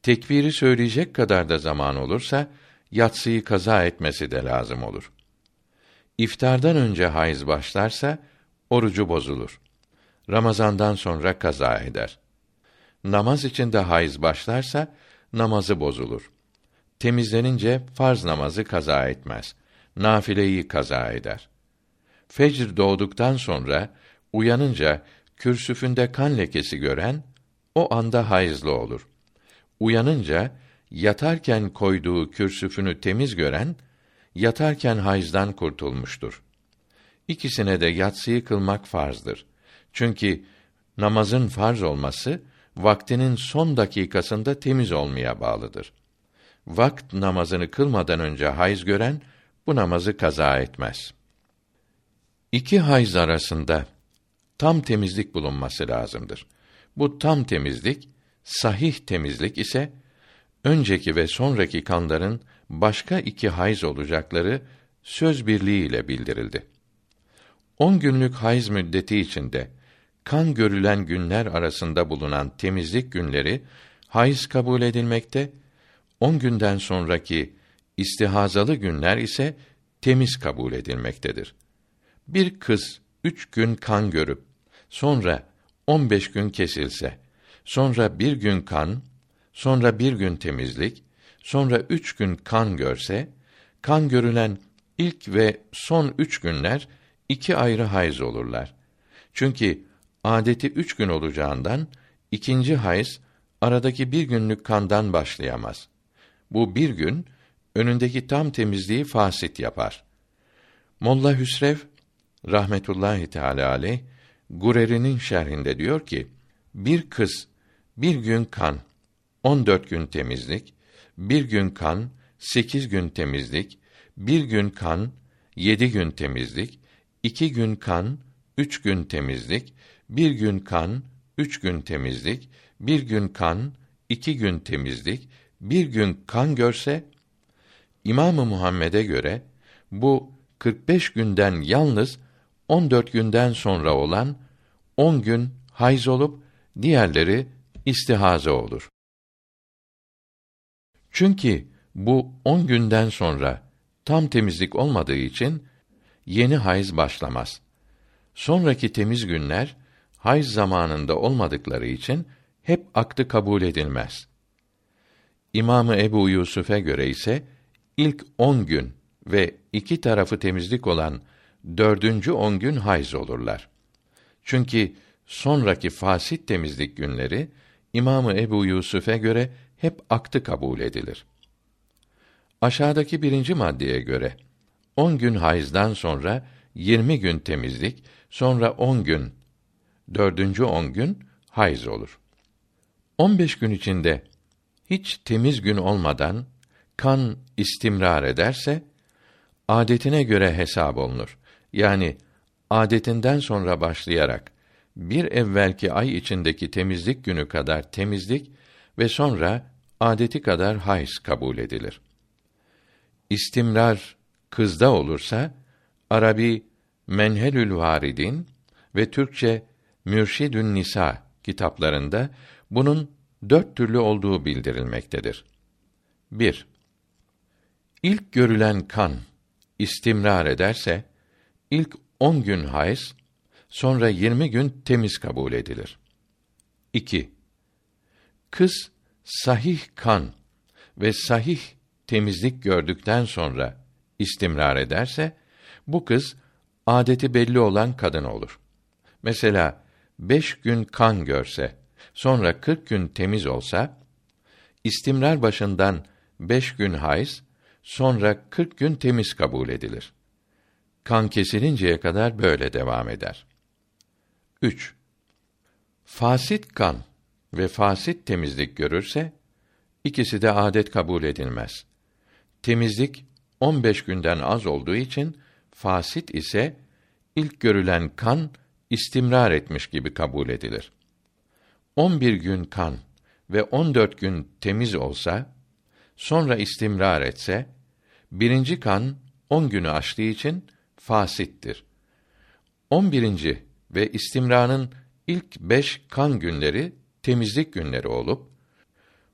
Tekbiri söyleyecek kadar da zaman olursa yatsıyı kaza etmesi de lazım olur. İftardan önce hayız başlarsa orucu bozulur. Ramazandan sonra kaza eder. Namaz içinde hayız başlarsa namazı bozulur. Temizlenince farz namazı kaza etmez. Nafileyi kaza eder. Fecr doğduktan sonra uyanınca kürsüfünde kan lekesi gören o anda hayızlı olur. Uyanınca yatarken koyduğu kürsüfünü temiz gören yatarken hayızdan kurtulmuştur. İkisine de yatsıyı kılmak farzdır. Çünkü namazın farz olması vaktinin son dakikasında temiz olmaya bağlıdır. Vakt namazını kılmadan önce hayız gören bu namazı kaza etmez. İki hayız arasında tam temizlik bulunması lazımdır. Bu tam temizlik, sahih temizlik ise önceki ve sonraki kanların başka iki hayız olacakları söz birliğiyle bildirildi. On günlük hayız müddeti içinde kan görülen günler arasında bulunan temizlik günleri hayız kabul edilmekte, on günden sonraki istihazalı günler ise temiz kabul edilmektedir. Bir kız üç gün kan görüp sonra on beş gün kesilse, sonra bir gün kan, sonra bir gün temizlik, sonra üç gün kan görse, kan görülen ilk ve son üç günler iki ayrı hayız olurlar. Çünkü adeti üç gün olacağından ikinci hayız aradaki bir günlük kandan başlayamaz. Bu bir gün önündeki tam temizliği fasit yapar. Molla Hüsrev rahmetullahi teala aleyh Gureri'nin şerhinde diyor ki bir kız bir gün kan, on dört gün temizlik, bir gün kan, sekiz gün temizlik, bir gün kan, yedi gün temizlik, iki gün kan, üç gün temizlik, bir gün kan, üç gün temizlik, bir gün kan, iki gün temizlik, bir gün kan görse, İmamı Muhammed'e göre bu 45 günden yalnız 14 günden sonra olan 10 gün hayz olup diğerleri istihaze olur. Çünkü Bu on günden sonra tam temizlik olmadığı için yeni hayız başlamaz. Sonraki temiz günler hayız zamanında olmadıkları için hep aktı kabul edilmez. İmamı Ebu Yusuf'e göre ise ilk on gün ve iki tarafı temizlik olan dördüncü on gün hayz olurlar. Çünkü sonraki fasit temizlik günleri İmamı Ebu Yusuf'e göre hep aktı kabul edilir. Aşağıdaki birinci maddeye göre on gün hayızdan sonra yirmi gün temizlik, sonra on gün, dördüncü on gün hayız olur. On beş gün içinde hiç temiz gün olmadan kan istimrar ederse adetine göre hesap olunur. Yani adetinden sonra başlayarak bir evvelki ay içindeki temizlik günü kadar temizlik ve sonra adeti kadar hayız kabul edilir. İstimrar kızda olursa Arabi Menhelül Varidin ve Türkçe Mürşidün Nisa kitaplarında bunun dört türlü olduğu bildirilmektedir. 1. İlk görülen kan istimrar ederse ilk on gün hayız, sonra yirmi gün temiz kabul edilir. 2. Kız sahih kan ve sahih temizlik gördükten sonra istimrar ederse bu kız adeti belli olan kadın olur. Mesela beş gün kan görse, sonra kırk gün temiz olsa, istimrar başından beş gün hayız, sonra kırk gün temiz kabul edilir. Kan kesilinceye kadar böyle devam eder. 3. Fasit kan ve fasit temizlik görürse, ikisi de adet kabul edilmez. Temizlik 15 günden az olduğu için fasit ise ilk görülen kan istimrar etmiş gibi kabul edilir. 11 gün kan ve 14 gün temiz olsa, sonra istimrar etse, birinci kan 10 günü aştığı için fasittir. 11. ve istimranın ilk beş kan günleri temizlik günleri olup,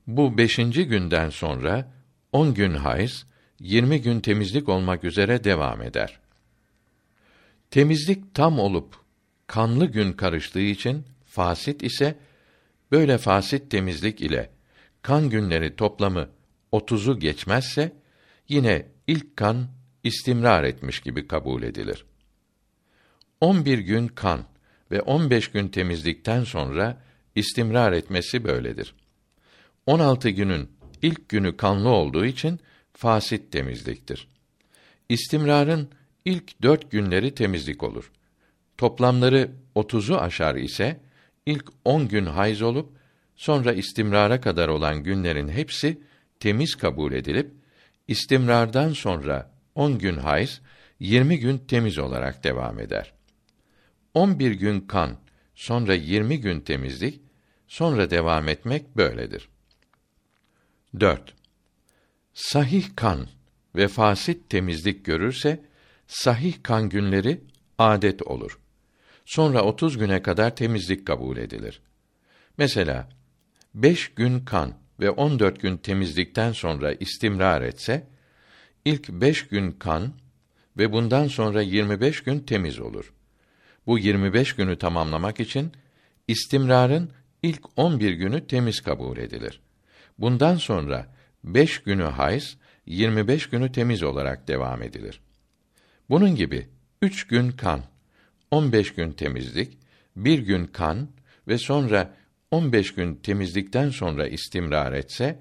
bu beşinci günden sonra on gün hayız, yirmi gün temizlik olmak üzere devam eder. Temizlik tam olup kanlı gün karıştığı için fasit ise böyle fasit temizlik ile kan günleri toplamı otuzu geçmezse yine ilk kan istimrar etmiş gibi kabul edilir. 11 gün kan ve 15 gün temizlikten sonra istimrar etmesi böyledir. 16 günün ilk günü kanlı olduğu için fasit temizliktir. İstimrarın ilk dört günleri temizlik olur. Toplamları otuzu aşar ise ilk on gün hayz olup sonra istimrara kadar olan günlerin hepsi temiz kabul edilip istimrardan sonra on gün hayz, yirmi gün temiz olarak devam eder. On bir gün kan, sonra yirmi gün temizlik, sonra devam etmek böyledir. 4. Sahih kan ve fasit temizlik görürse, sahih kan günleri adet olur. Sonra otuz güne kadar temizlik kabul edilir. Mesela, beş gün kan ve on dört gün temizlikten sonra istimrar etse, ilk beş gün kan ve bundan sonra yirmi beş gün temiz olur. Bu yirmi beş günü tamamlamak için istimrarın ilk on bir günü temiz kabul edilir. Bundan sonra beş günü hayz, yirmi beş günü temiz olarak devam edilir. Bunun gibi üç gün kan, on beş gün temizlik, bir gün kan ve sonra on beş gün temizlikten sonra istimrar etse,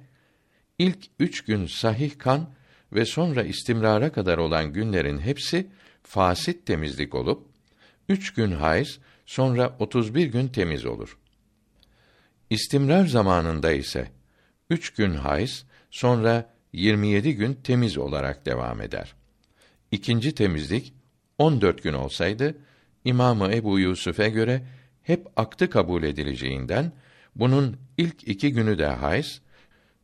ilk üç gün sahih kan ve sonra istimrara kadar olan günlerin hepsi fasit temizlik olup, üç gün hayız, sonra otuz bir gün temiz olur. İstimrar zamanında ise, üç gün hayız, sonra yirmi yedi gün temiz olarak devam eder. İkinci temizlik, on dört gün olsaydı, İmamı Ebu Yusuf'e göre hep aktı kabul edileceğinden, bunun ilk iki günü de hayız,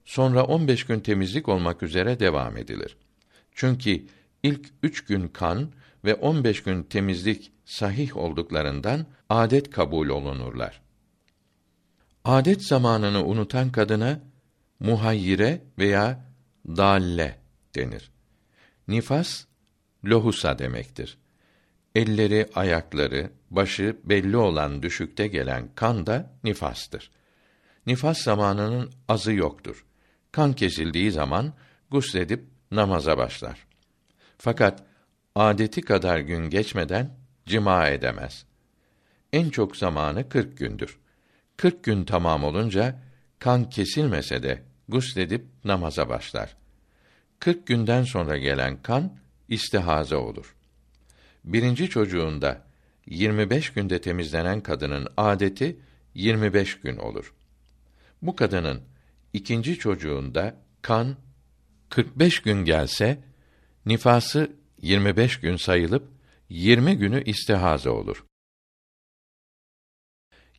Sonra 15 gün temizlik olmak üzere devam edilir. Çünkü ilk üç gün kan ve 15 gün temizlik sahih olduklarından adet kabul olunurlar. Adet zamanını unutan kadına muhayyire veya dalle denir. Nifas lohusa demektir. Elleri, ayakları, başı belli olan düşükte gelen kan da nifastır. Nifas zamanının azı yoktur. Kan kesildiği zaman gusledip namaza başlar. Fakat adeti kadar gün geçmeden cima edemez. En çok zamanı kırk gündür. Kırk gün tamam olunca kan kesilmese de gusledip namaza başlar. Kırk günden sonra gelen kan istihaze olur. Birinci çocuğunda 25 günde temizlenen kadının adeti 25 gün olur. Bu kadının ikinci çocuğunda kan 45 gün gelse nifası 25 gün sayılıp 20 günü istihaze olur.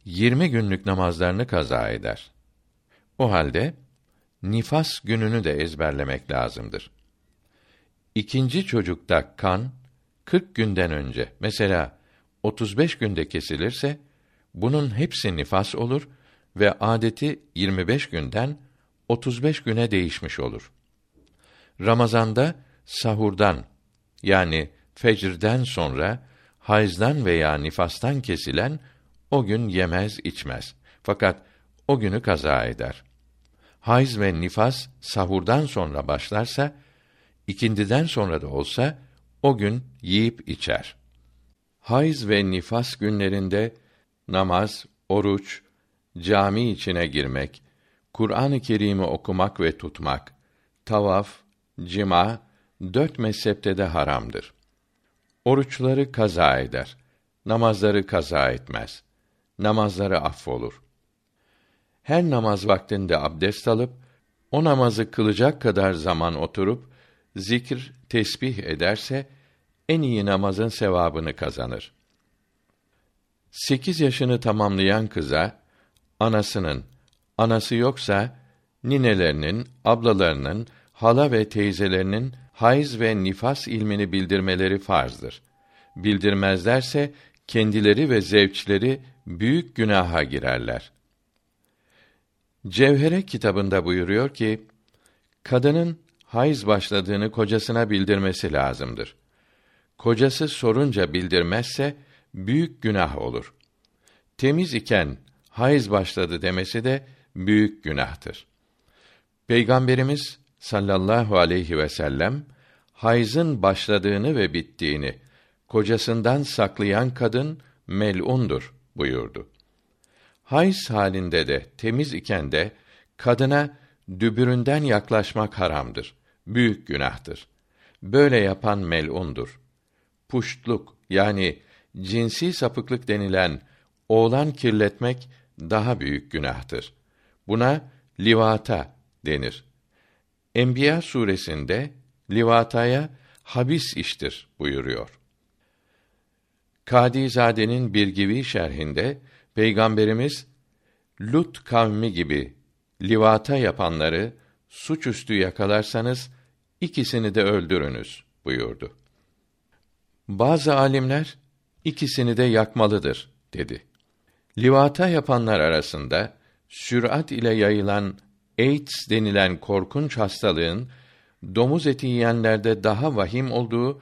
20 günlük namazlarını kaza eder. O halde nifas gününü de ezberlemek lazımdır. İkinci çocukta kan 40 günden önce mesela 35 günde kesilirse bunun hepsi nifas olur ve adeti 25 günden 35 güne değişmiş olur. Ramazanda sahurdan yani fecrden sonra hayızdan veya nifastan kesilen o gün yemez içmez. Fakat o günü kaza eder. Hayız ve nifas sahurdan sonra başlarsa, ikindiden sonra da olsa o gün yiyip içer. Hayız ve nifas günlerinde namaz, oruç, cami içine girmek, Kur'an-ı Kerim'i okumak ve tutmak, tavaf, cima, dört mezhepte de haramdır. Oruçları kaza eder, namazları kaza etmez. Namazları affolur. Her namaz vaktinde abdest alıp, o namazı kılacak kadar zaman oturup, zikir, tesbih ederse, en iyi namazın sevabını kazanır. Sekiz yaşını tamamlayan kıza, anasının, anası yoksa, ninelerinin, ablalarının, hala ve teyzelerinin hayız ve nifas ilmini bildirmeleri farzdır. Bildirmezlerse kendileri ve zevçleri büyük günaha girerler. Cevhere kitabında buyuruyor ki, kadının hayız başladığını kocasına bildirmesi lazımdır. Kocası sorunca bildirmezse büyük günah olur. Temiz iken hayız başladı demesi de büyük günahtır. Peygamberimiz sallallahu aleyhi ve sellem hayzın başladığını ve bittiğini kocasından saklayan kadın mel'undur buyurdu. Hayz halinde de temiz iken de kadına dübüründen yaklaşmak haramdır. Büyük günahtır. Böyle yapan mel'undur. Puştluk yani cinsi sapıklık denilen oğlan kirletmek daha büyük günahtır. Buna livata denir. Enbiya suresinde livataya habis iştir buyuruyor. Kadizade'nin bir gibi şerhinde Peygamberimiz Lut kavmi gibi livata yapanları suçüstü yakalarsanız ikisini de öldürünüz buyurdu. Bazı alimler ikisini de yakmalıdır dedi. Livata yapanlar arasında sürat ile yayılan AIDS denilen korkunç hastalığın domuz eti yiyenlerde daha vahim olduğu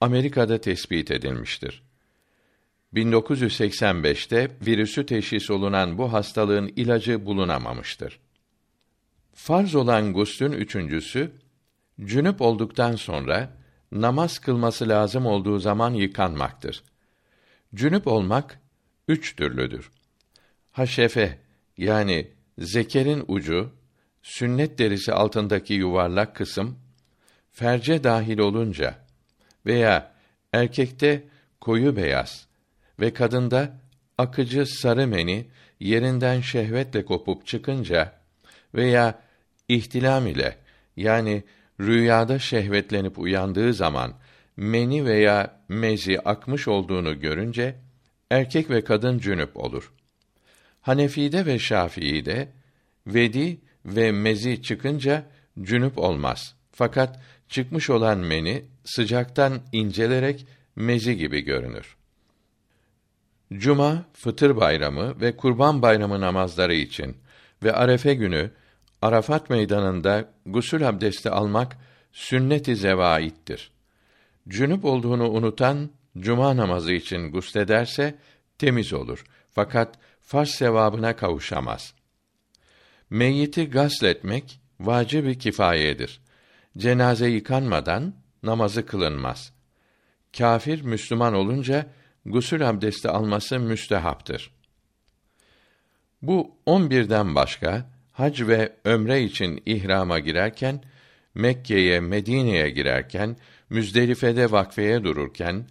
Amerika'da tespit edilmiştir. 1985'te virüsü teşhis olunan bu hastalığın ilacı bulunamamıştır. Farz olan guslün üçüncüsü, cünüp olduktan sonra namaz kılması lazım olduğu zaman yıkanmaktır. Cünüp olmak üç türlüdür. Haşefe yani zekerin ucu, sünnet derisi altındaki yuvarlak kısım, ferce dahil olunca veya erkekte koyu beyaz ve kadında akıcı sarı meni yerinden şehvetle kopup çıkınca veya ihtilam ile yani rüyada şehvetlenip uyandığı zaman meni veya mezi akmış olduğunu görünce erkek ve kadın cünüp olur. Hanefi'de ve Şafii'de vedi ve mezi çıkınca cünüp olmaz. Fakat çıkmış olan meni sıcaktan incelerek mezi gibi görünür. Cuma, Fıtır Bayramı ve Kurban Bayramı namazları için ve Arefe günü Arafat meydanında gusül abdesti almak sünnet-i zevaittir. Cünüp olduğunu unutan cuma namazı için guslederse temiz olur. Fakat farz sevabına kavuşamaz. Meyyiti gasletmek vacib-i kifayedir. Cenaze yıkanmadan namazı kılınmaz. Kafir Müslüman olunca gusül abdesti alması müstehaptır. Bu on birden başka hac ve ömre için ihrama girerken, Mekke'ye, Medine'ye girerken, Müzdelife'de vakfeye dururken,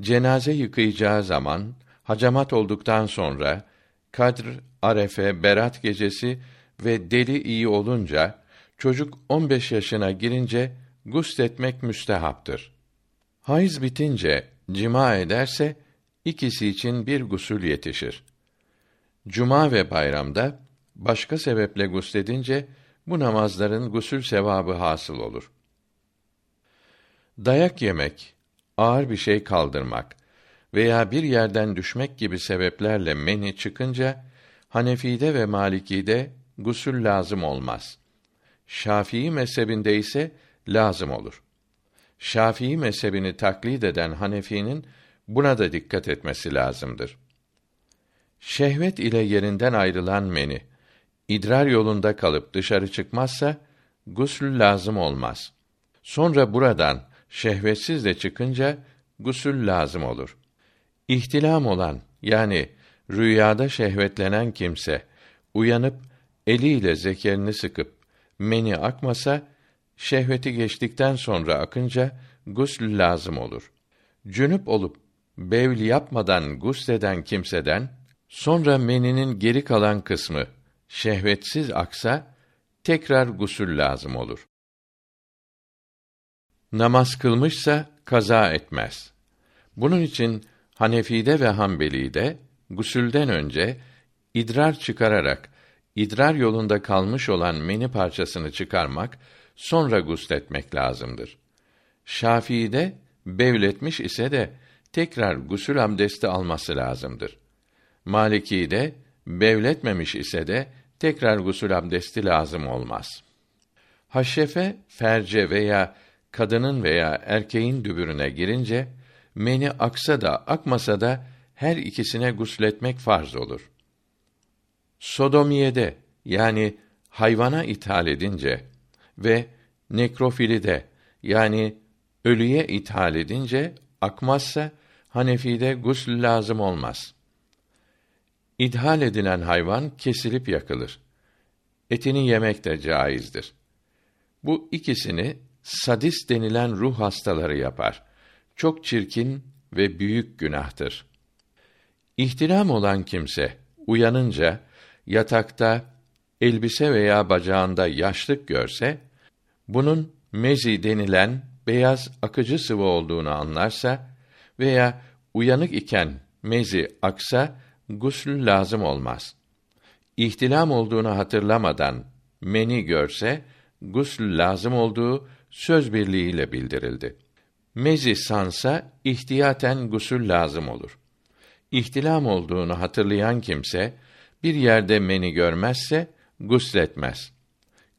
cenaze yıkayacağı zaman, hacamat olduktan sonra, Kadr, Arefe, Berat gecesi ve deli iyi olunca, çocuk 15 yaşına girince gusletmek müstehaptır. Hayız bitince cima ederse ikisi için bir gusül yetişir. Cuma ve bayramda başka sebeple gusledince bu namazların gusül sevabı hasıl olur. Dayak yemek, ağır bir şey kaldırmak veya bir yerden düşmek gibi sebeplerle meni çıkınca Hanefi'de ve Maliki'de gusül lazım olmaz. Şafii mezhebinde ise lazım olur. Şafii mezhebini taklit eden Hanefi'nin buna da dikkat etmesi lazımdır. Şehvet ile yerinden ayrılan meni idrar yolunda kalıp dışarı çıkmazsa gusül lazım olmaz. Sonra buradan şehvetsiz de çıkınca gusül lazım olur. İhtilam olan yani rüyada şehvetlenen kimse uyanıp eliyle zekerini sıkıp meni akmasa şehveti geçtikten sonra akınca gusül lazım olur. Cünüp olup bevl yapmadan gusleden kimseden sonra meninin geri kalan kısmı şehvetsiz aksa tekrar gusül lazım olur. Namaz kılmışsa kaza etmez. Bunun için Hanefi'de ve Hanbeli'de gusülden önce idrar çıkararak idrar yolunda kalmış olan meni parçasını çıkarmak, sonra gusletmek lazımdır. Şafii'de bevletmiş ise de tekrar gusül abdesti alması lazımdır. Maliki'de bevletmemiş ise de tekrar gusül abdesti lazım olmaz. Haşefe, ferce veya kadının veya erkeğin dübürüne girince meni aksa da akmasa da her ikisine gusletmek farz olur. Sodomiyede yani hayvana ithal edince ve nekrofilide yani ölüye ithal edince akmazsa Hanefi'de gusül lazım olmaz. İdhal edilen hayvan kesilip yakılır. Etini yemek de caizdir. Bu ikisini sadis denilen ruh hastaları yapar. Çok çirkin ve büyük günahtır. İhtiram olan kimse uyanınca yatakta elbise veya bacağında yaşlık görse bunun mezi denilen beyaz akıcı sıvı olduğunu anlarsa veya uyanık iken mezi aksa gusül lazım olmaz. İhtilam olduğunu hatırlamadan meni görse gusül lazım olduğu söz birliğiyle bildirildi. Mezi sansa ihtiyaten gusül lazım olur. İhtilam olduğunu hatırlayan kimse bir yerde meni görmezse gusletmez.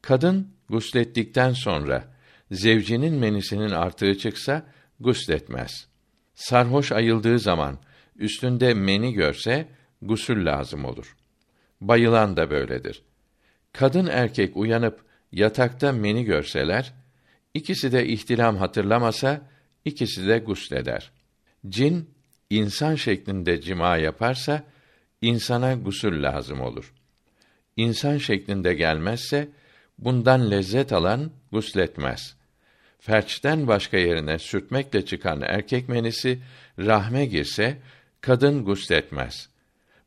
Kadın guslettikten sonra zevcinin menisinin artığı çıksa gusletmez. Sarhoş ayıldığı zaman üstünde meni görse gusül lazım olur. Bayılan da böyledir. Kadın erkek uyanıp yatakta meni görseler, ikisi de ihtilam hatırlamasa, ikisi de gusleder. Cin, insan şeklinde cima yaparsa, insana gusül lazım olur. İnsan şeklinde gelmezse, bundan lezzet alan gusletmez. Ferçten başka yerine sürtmekle çıkan erkek menisi rahme girse kadın gusletmez.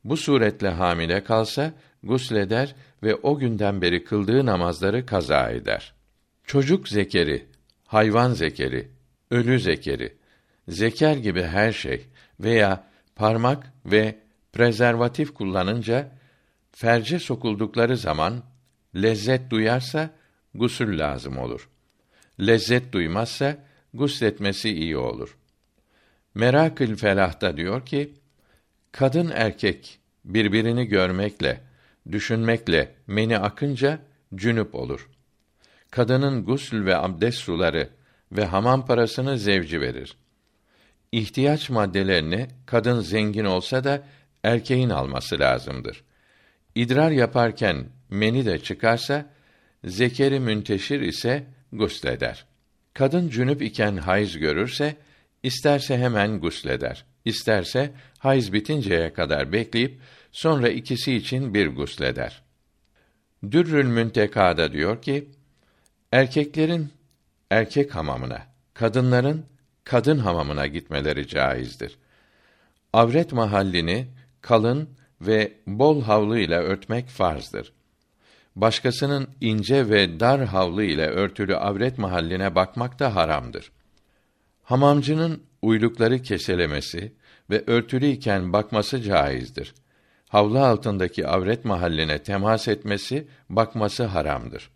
Bu suretle hamile kalsa gusleder ve o günden beri kıldığı namazları kaza eder. Çocuk zekeri, hayvan zekeri, ölü zekeri, zeker gibi her şey veya parmak ve prezervatif kullanınca ferce sokuldukları zaman lezzet duyarsa gusül lazım olur. Lezzet duymazsa gusletmesi iyi olur. Merakül Felah'ta diyor ki, kadın erkek birbirini görmekle, düşünmekle meni akınca cünüp olur. Kadının gusül ve abdest suları ve hamam parasını zevci verir. İhtiyaç maddelerini kadın zengin olsa da erkeğin alması lazımdır. İdrar yaparken meni de çıkarsa, zekeri münteşir ise gusleder. Kadın cünüp iken hayız görürse, isterse hemen gusleder. İsterse hayız bitinceye kadar bekleyip sonra ikisi için bir gusleder. Dürrül Münteka'da diyor ki, erkeklerin erkek hamamına, kadınların kadın hamamına gitmeleri caizdir. Avret mahallini kalın ve bol havlu ile örtmek farzdır. Başkasının ince ve dar havlu ile örtülü avret mahalline bakmak da haramdır. Hamamcının uylukları keselemesi ve örtülü iken bakması caizdir. Havlu altındaki avret mahalline temas etmesi, bakması haramdır.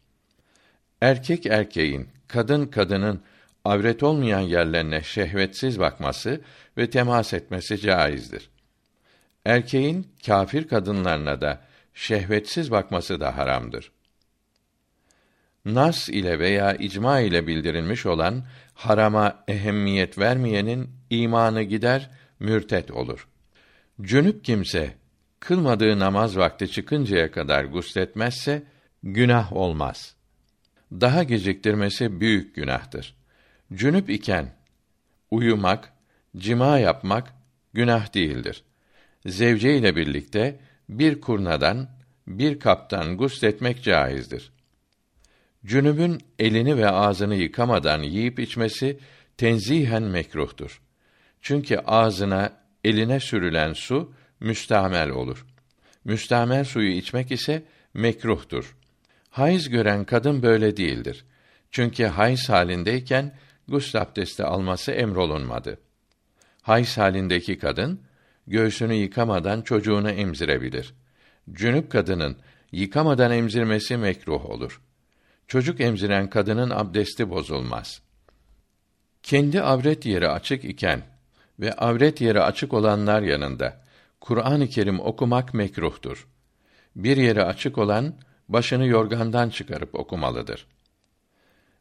Erkek erkeğin, kadın kadının avret olmayan yerlerine şehvetsiz bakması ve temas etmesi caizdir. Erkeğin kâfir kadınlarına da şehvetsiz bakması da haramdır. Nas ile veya icma ile bildirilmiş olan harama ehemmiyet vermeyenin imanı gider, mürtet olur. Cünüp kimse kılmadığı namaz vakti çıkıncaya kadar gusletmezse günah olmaz. Daha geciktirmesi büyük günahtır. Cünüp iken uyumak, cima yapmak günah değildir. Zevce ile birlikte bir kurnadan, bir kaptan gusletmek caizdir. Cünübün elini ve ağzını yıkamadan yiyip içmesi tenzihen mekruhtur. Çünkü ağzına, eline sürülen su müstamel olur. Müstamel suyu içmek ise mekruhtur. Hayız gören kadın böyle değildir. Çünkü hayız halindeyken gusl abdesti alması emrolunmadı. Hayız halindeki kadın göğsünü yıkamadan çocuğunu emzirebilir. Cünüp kadının yıkamadan emzirmesi mekruh olur. Çocuk emziren kadının abdesti bozulmaz. Kendi avret yeri açık iken ve avret yeri açık olanlar yanında Kur'an-ı Kerim okumak mekruhtur. Bir yeri açık olan başını yorgandan çıkarıp okumalıdır.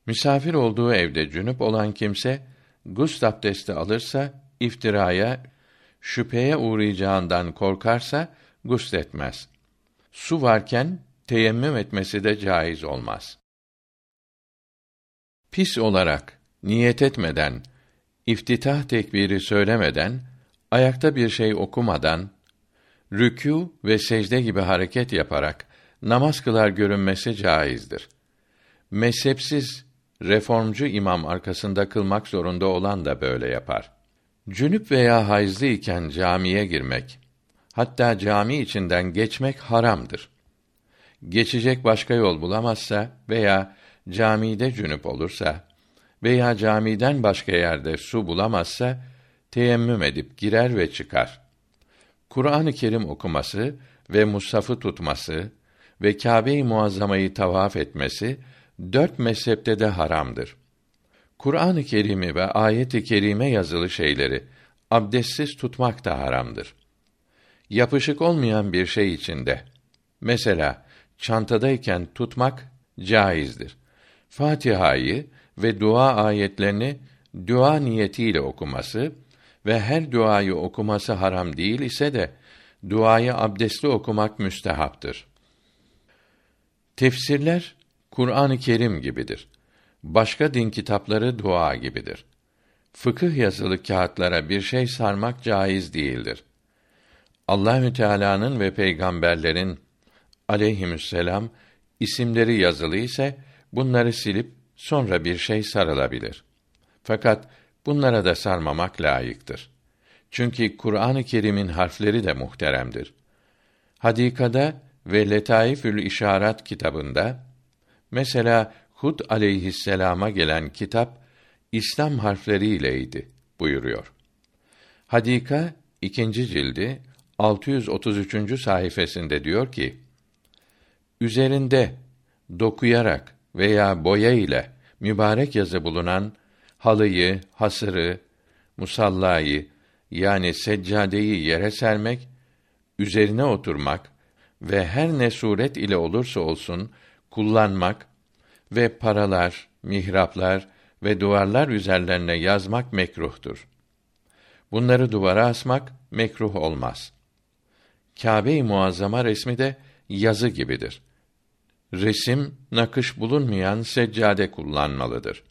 Misafir olduğu evde cünüp olan kimse gusl abdesti alırsa iftiraya, şüpheye uğrayacağından korkarsa gusletmez. Su varken teyemmüm etmesi de caiz olmaz. Pis olarak niyet etmeden, iftitah tekbiri söylemeden, ayakta bir şey okumadan, rükû ve secde gibi hareket yaparak namaz kılar görünmesi caizdir. Mezhepsiz reformcu imam arkasında kılmak zorunda olan da böyle yapar. Cünüp veya hayızlı iken camiye girmek, hatta cami içinden geçmek haramdır. Geçecek başka yol bulamazsa veya camide cünüp olursa veya camiden başka yerde su bulamazsa teyemmüm edip girer ve çıkar. Kur'an-ı Kerim okuması ve mushafı tutması ve Kâbe-i Muazzama'yı tavaf etmesi dört mezhepte de haramdır. Kur'an-ı Kerim'i ve ayet-i kerime yazılı şeyleri abdestsiz tutmak da haramdır. Yapışık olmayan bir şey içinde mesela çantadayken tutmak caizdir. Fatiha'yı ve dua ayetlerini dua niyetiyle okuması ve her duayı okuması haram değil ise de duayı abdestli okumak müstehaptır. Tefsirler Kur'an-ı Kerim gibidir. Başka din kitapları dua gibidir. Fıkıh yazılı kağıtlara bir şey sarmak caiz değildir. Allahü Teala'nın ve peygamberlerin aleyhisselam isimleri yazılı ise bunları silip sonra bir şey sarılabilir. Fakat bunlara da sarmamak layıktır. Çünkü Kur'an-ı Kerim'in harfleri de muhteremdir. Hadikada ve Letaifül İşarat kitabında mesela Hud aleyhisselama gelen kitap İslam harfleriyleydi buyuruyor. Hadika ikinci cildi 633. sayfasında diyor ki: Üzerinde dokuyarak veya boya ile mübarek yazı bulunan halıyı, hasırı, musallayı yani seccadeyi yere sermek, üzerine oturmak ve her ne suret ile olursa olsun kullanmak ve paralar, mihraplar ve duvarlar üzerlerine yazmak mekruhtur. Bunları duvara asmak mekruh olmaz. Kâbe-i Muazzama resmi de yazı gibidir. Resim, nakış bulunmayan seccade kullanmalıdır.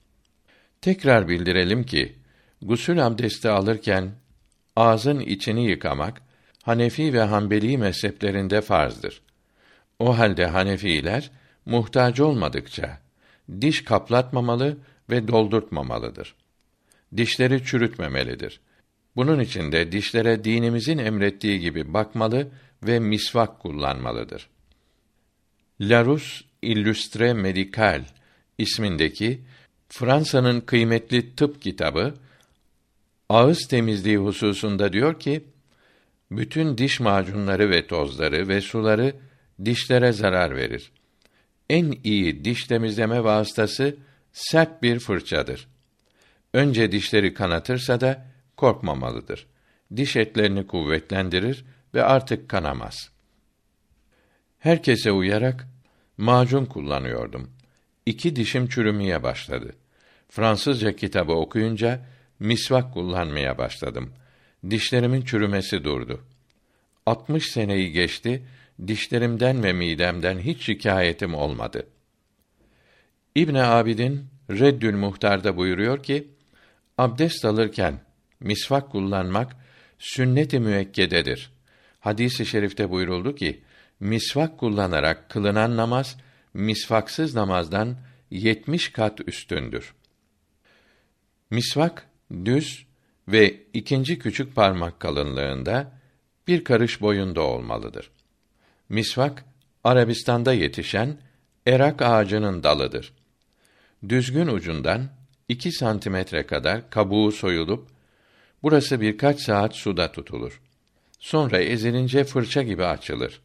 Tekrar bildirelim ki gusül abdesti alırken ağzın içini yıkamak Hanefi ve Hanbeli mezheplerinde farzdır. O halde Hanefiler muhtaç olmadıkça diş kaplatmamalı ve doldurtmamalıdır. Dişleri çürütmemelidir. Bunun için de dişlere dinimizin emrettiği gibi bakmalı ve misvak kullanmalıdır. Larus Illustre Medical ismindeki Fransa'nın kıymetli tıp kitabı ağız temizliği hususunda diyor ki bütün diş macunları ve tozları ve suları dişlere zarar verir. En iyi diş temizleme vasıtası sert bir fırçadır. Önce dişleri kanatırsa da korkmamalıdır. Diş etlerini kuvvetlendirir ve artık kanamaz. Herkese uyarak macun kullanıyordum. İki dişim çürümeye başladı. Fransızca kitabı okuyunca misvak kullanmaya başladım. Dişlerimin çürümesi durdu. 60 seneyi geçti, dişlerimden ve midemden hiç şikayetim olmadı. İbn Abidin Reddül Muhtar'da buyuruyor ki, abdest alırken misvak kullanmak sünnet-i müekkededir. Hadisi i şerifte buyuruldu ki, misvak kullanarak kılınan namaz misvaksız namazdan yetmiş kat üstündür. Misvak düz ve ikinci küçük parmak kalınlığında bir karış boyunda olmalıdır. Misvak Arabistan'da yetişen erak ağacının dalıdır. Düzgün ucundan iki santimetre kadar kabuğu soyulup burası birkaç saat suda tutulur. Sonra ezilince fırça gibi açılır.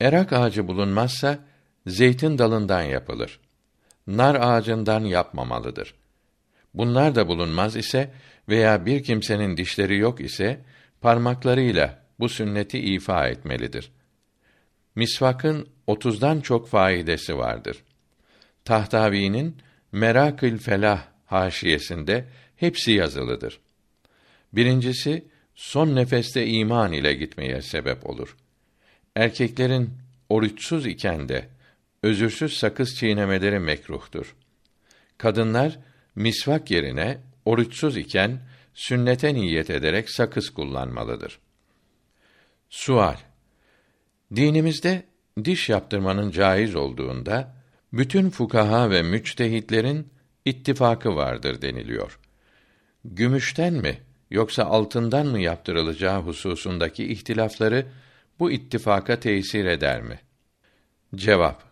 Erak ağacı bulunmazsa zeytin dalından yapılır. Nar ağacından yapmamalıdır. Bunlar da bulunmaz ise veya bir kimsenin dişleri yok ise parmaklarıyla bu sünneti ifa etmelidir. Misvakın otuzdan çok faidesi vardır. Tahtavi'nin Merakül Felah haşiyesinde hepsi yazılıdır. Birincisi, son nefeste iman ile gitmeye sebep olur. Erkeklerin oruçsuz iken de özürsüz sakız çiğnemeleri mekruhtur. Kadınlar misvak yerine oruçsuz iken sünnete niyet ederek sakız kullanmalıdır. Sual Dinimizde diş yaptırmanın caiz olduğunda bütün fukaha ve müçtehitlerin ittifakı vardır deniliyor. Gümüşten mi yoksa altından mı yaptırılacağı hususundaki ihtilafları bu ittifaka tesir eder mi? Cevap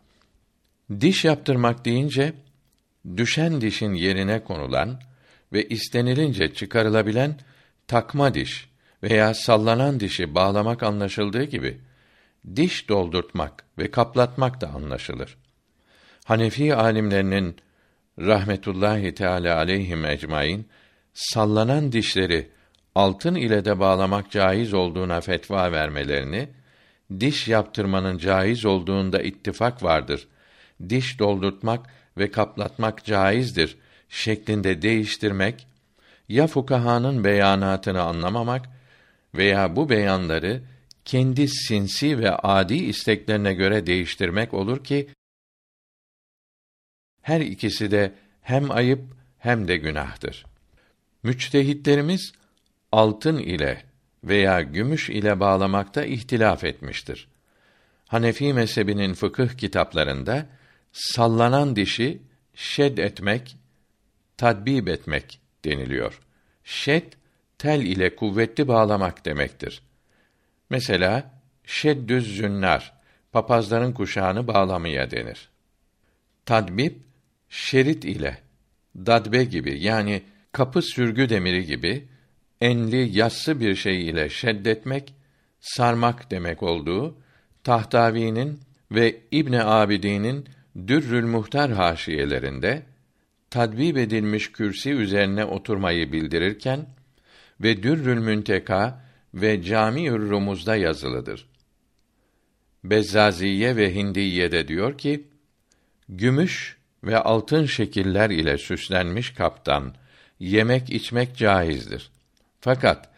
Diş yaptırmak deyince düşen dişin yerine konulan ve istenilince çıkarılabilen takma diş veya sallanan dişi bağlamak anlaşıldığı gibi diş doldurtmak ve kaplatmak da anlaşılır. Hanefi alimlerinin rahmetullahi teala aleyhim ecmaîn sallanan dişleri altın ile de bağlamak caiz olduğuna fetva vermelerini, diş yaptırmanın caiz olduğunda ittifak vardır. Diş doldurtmak ve kaplatmak caizdir şeklinde değiştirmek ya fukahanın beyanatını anlamamak veya bu beyanları kendi sinsi ve adi isteklerine göre değiştirmek olur ki her ikisi de hem ayıp hem de günahtır. Müçtehitlerimiz altın ile veya gümüş ile bağlamakta ihtilaf etmiştir. Hanefi mezhebinin fıkıh kitaplarında sallanan dişi şed etmek, tadbib etmek deniliyor. Şed tel ile kuvvetli bağlamak demektir. Mesela şeddüz zünnar papazların kuşağını bağlamaya denir. Tadbib şerit ile dadbe gibi yani kapı sürgü demiri gibi enli yassı bir şey ile şeddetmek sarmak demek olduğu Tahtavi'nin ve İbn Abidin'in Dürrül Muhtar haşiyelerinde tadbib edilmiş kürsi üzerine oturmayı bildirirken ve Dürrül Münteka ve Cami'ür Rumuz'da yazılıdır. Bezzaziye ve Hindiye de diyor ki Gümüş ve altın şekiller ile süslenmiş kaptan yemek içmek caizdir. Fakat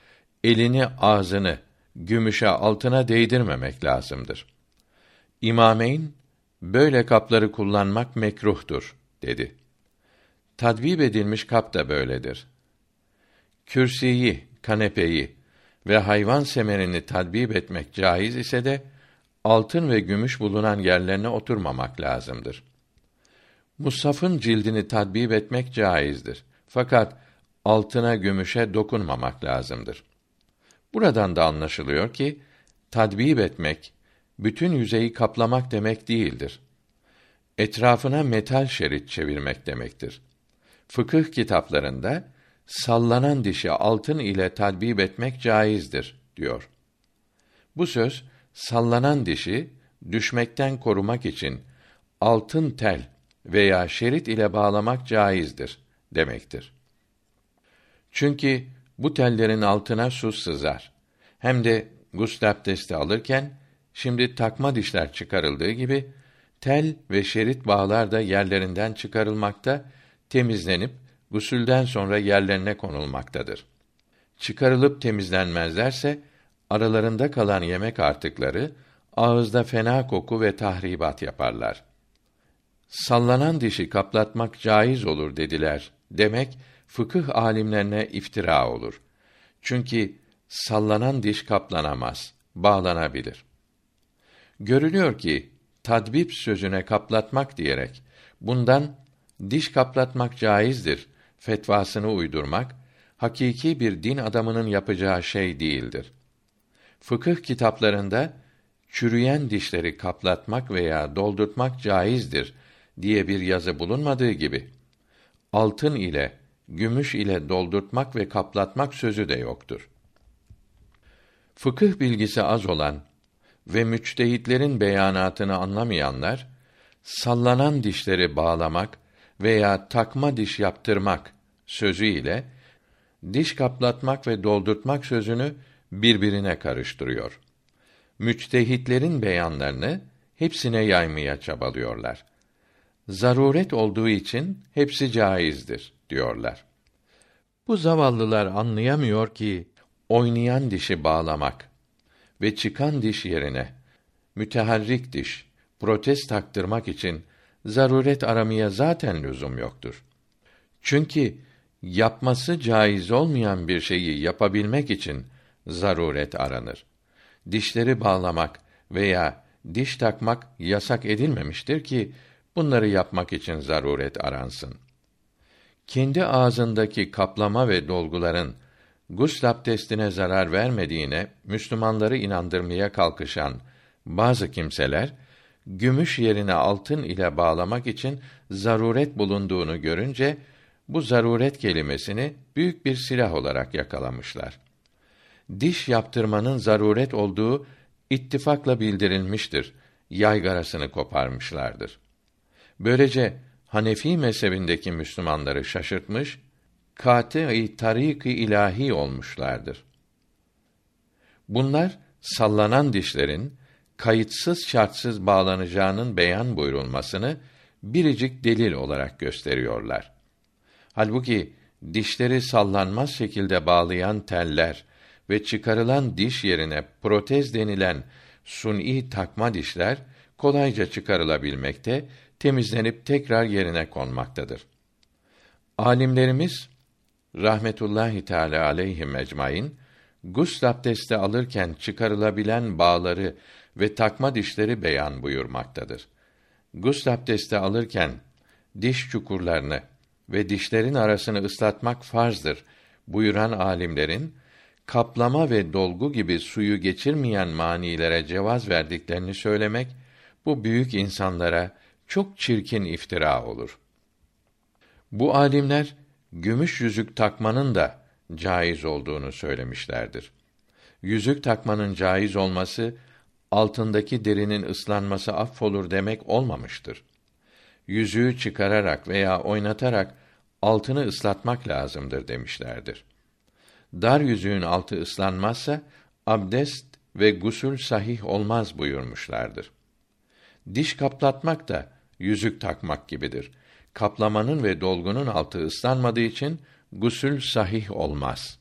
elini ağzını gümüşe altına değdirmemek lazımdır. İmameyn böyle kapları kullanmak mekruhtur dedi. Tadvib edilmiş kap da böyledir. Kürsiyi, kanepeyi ve hayvan semerini tadbib etmek caiz ise de altın ve gümüş bulunan yerlerine oturmamak lazımdır. Musaf'ın cildini tadbib etmek caizdir. Fakat altına gümüşe dokunmamak lazımdır. Buradan da anlaşılıyor ki tadbib etmek bütün yüzeyi kaplamak demek değildir. Etrafına metal şerit çevirmek demektir. Fıkıh kitaplarında sallanan dişi altın ile tadbib etmek caizdir diyor. Bu söz sallanan dişi düşmekten korumak için altın tel veya şerit ile bağlamak caizdir demektir. Çünkü bu tellerin altına su sızar. Hem de gusl abdesti alırken şimdi takma dişler çıkarıldığı gibi tel ve şerit bağlar da yerlerinden çıkarılmakta, temizlenip gusülden sonra yerlerine konulmaktadır. Çıkarılıp temizlenmezlerse aralarında kalan yemek artıkları ağızda fena koku ve tahribat yaparlar. Sallanan dişi kaplatmak caiz olur dediler. Demek fıkıh alimlerine iftira olur. Çünkü sallanan diş kaplanamaz, bağlanabilir. Görülüyor ki tadbip sözüne kaplatmak diyerek bundan diş kaplatmak caizdir fetvasını uydurmak hakiki bir din adamının yapacağı şey değildir. Fıkıh kitaplarında çürüyen dişleri kaplatmak veya doldurtmak caizdir diye bir yazı bulunmadığı gibi altın ile gümüş ile doldurtmak ve kaplatmak sözü de yoktur. Fıkıh bilgisi az olan ve müçtehitlerin beyanatını anlamayanlar sallanan dişleri bağlamak veya takma diş yaptırmak sözü ile diş kaplatmak ve doldurtmak sözünü birbirine karıştırıyor. Müçtehitlerin beyanlarını hepsine yaymaya çabalıyorlar. Zaruret olduğu için hepsi caizdir diyorlar. Bu zavallılar anlayamıyor ki oynayan dişi bağlamak ve çıkan diş yerine müteharrik diş, protez taktırmak için zaruret aramaya zaten lüzum yoktur. Çünkü yapması caiz olmayan bir şeyi yapabilmek için zaruret aranır. Dişleri bağlamak veya diş takmak yasak edilmemiştir ki bunları yapmak için zaruret aransın. Kendi ağzındaki kaplama ve dolguların gusl abdestine zarar vermediğine Müslümanları inandırmaya kalkışan bazı kimseler gümüş yerine altın ile bağlamak için zaruret bulunduğunu görünce bu zaruret kelimesini büyük bir silah olarak yakalamışlar. Diş yaptırmanın zaruret olduğu ittifakla bildirilmiştir. Yaygarasını koparmışlardır. Böylece Hanefi mezhebindeki Müslümanları şaşırtmış, kâti tarîk-i ilahi olmuşlardır. Bunlar sallanan dişlerin kayıtsız şartsız bağlanacağının beyan buyurulmasını biricik delil olarak gösteriyorlar. Halbuki dişleri sallanmaz şekilde bağlayan teller ve çıkarılan diş yerine protez denilen suni takma dişler kolayca çıkarılabilmekte, temizlenip tekrar yerine konmaktadır. Alimlerimiz rahmetullahi teala aleyhi ecmaîn gusl abdesti alırken çıkarılabilen bağları ve takma dişleri beyan buyurmaktadır. Gusl abdesti alırken diş çukurlarını ve dişlerin arasını ıslatmak farzdır buyuran alimlerin kaplama ve dolgu gibi suyu geçirmeyen manilere cevaz verdiklerini söylemek bu büyük insanlara çok çirkin iftira olur. Bu alimler gümüş yüzük takmanın da caiz olduğunu söylemişlerdir. Yüzük takmanın caiz olması altındaki derinin ıslanması affolur demek olmamıştır. Yüzüğü çıkararak veya oynatarak altını ıslatmak lazımdır demişlerdir. Dar yüzüğün altı ıslanmazsa abdest ve gusül sahih olmaz buyurmuşlardır. Diş kaplatmak da yüzük takmak gibidir. Kaplamanın ve dolgunun altı ıslanmadığı için gusül sahih olmaz.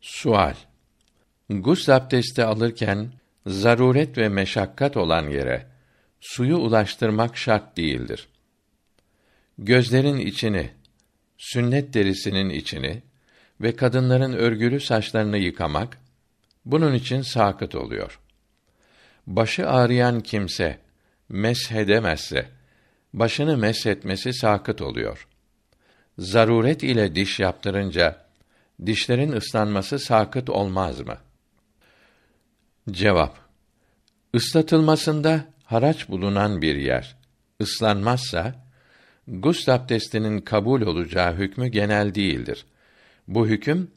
Sual Gusl abdesti alırken zaruret ve meşakkat olan yere suyu ulaştırmak şart değildir. Gözlerin içini, sünnet derisinin içini ve kadınların örgülü saçlarını yıkamak bunun için sakıt oluyor. Başı ağrıyan kimse meshedemezse başını meshetmesi sakıt oluyor. Zaruret ile diş yaptırınca dişlerin ıslanması sakıt olmaz mı? Cevap Islatılmasında haraç bulunan bir yer ıslanmazsa gusl abdestinin kabul olacağı hükmü genel değildir. Bu hüküm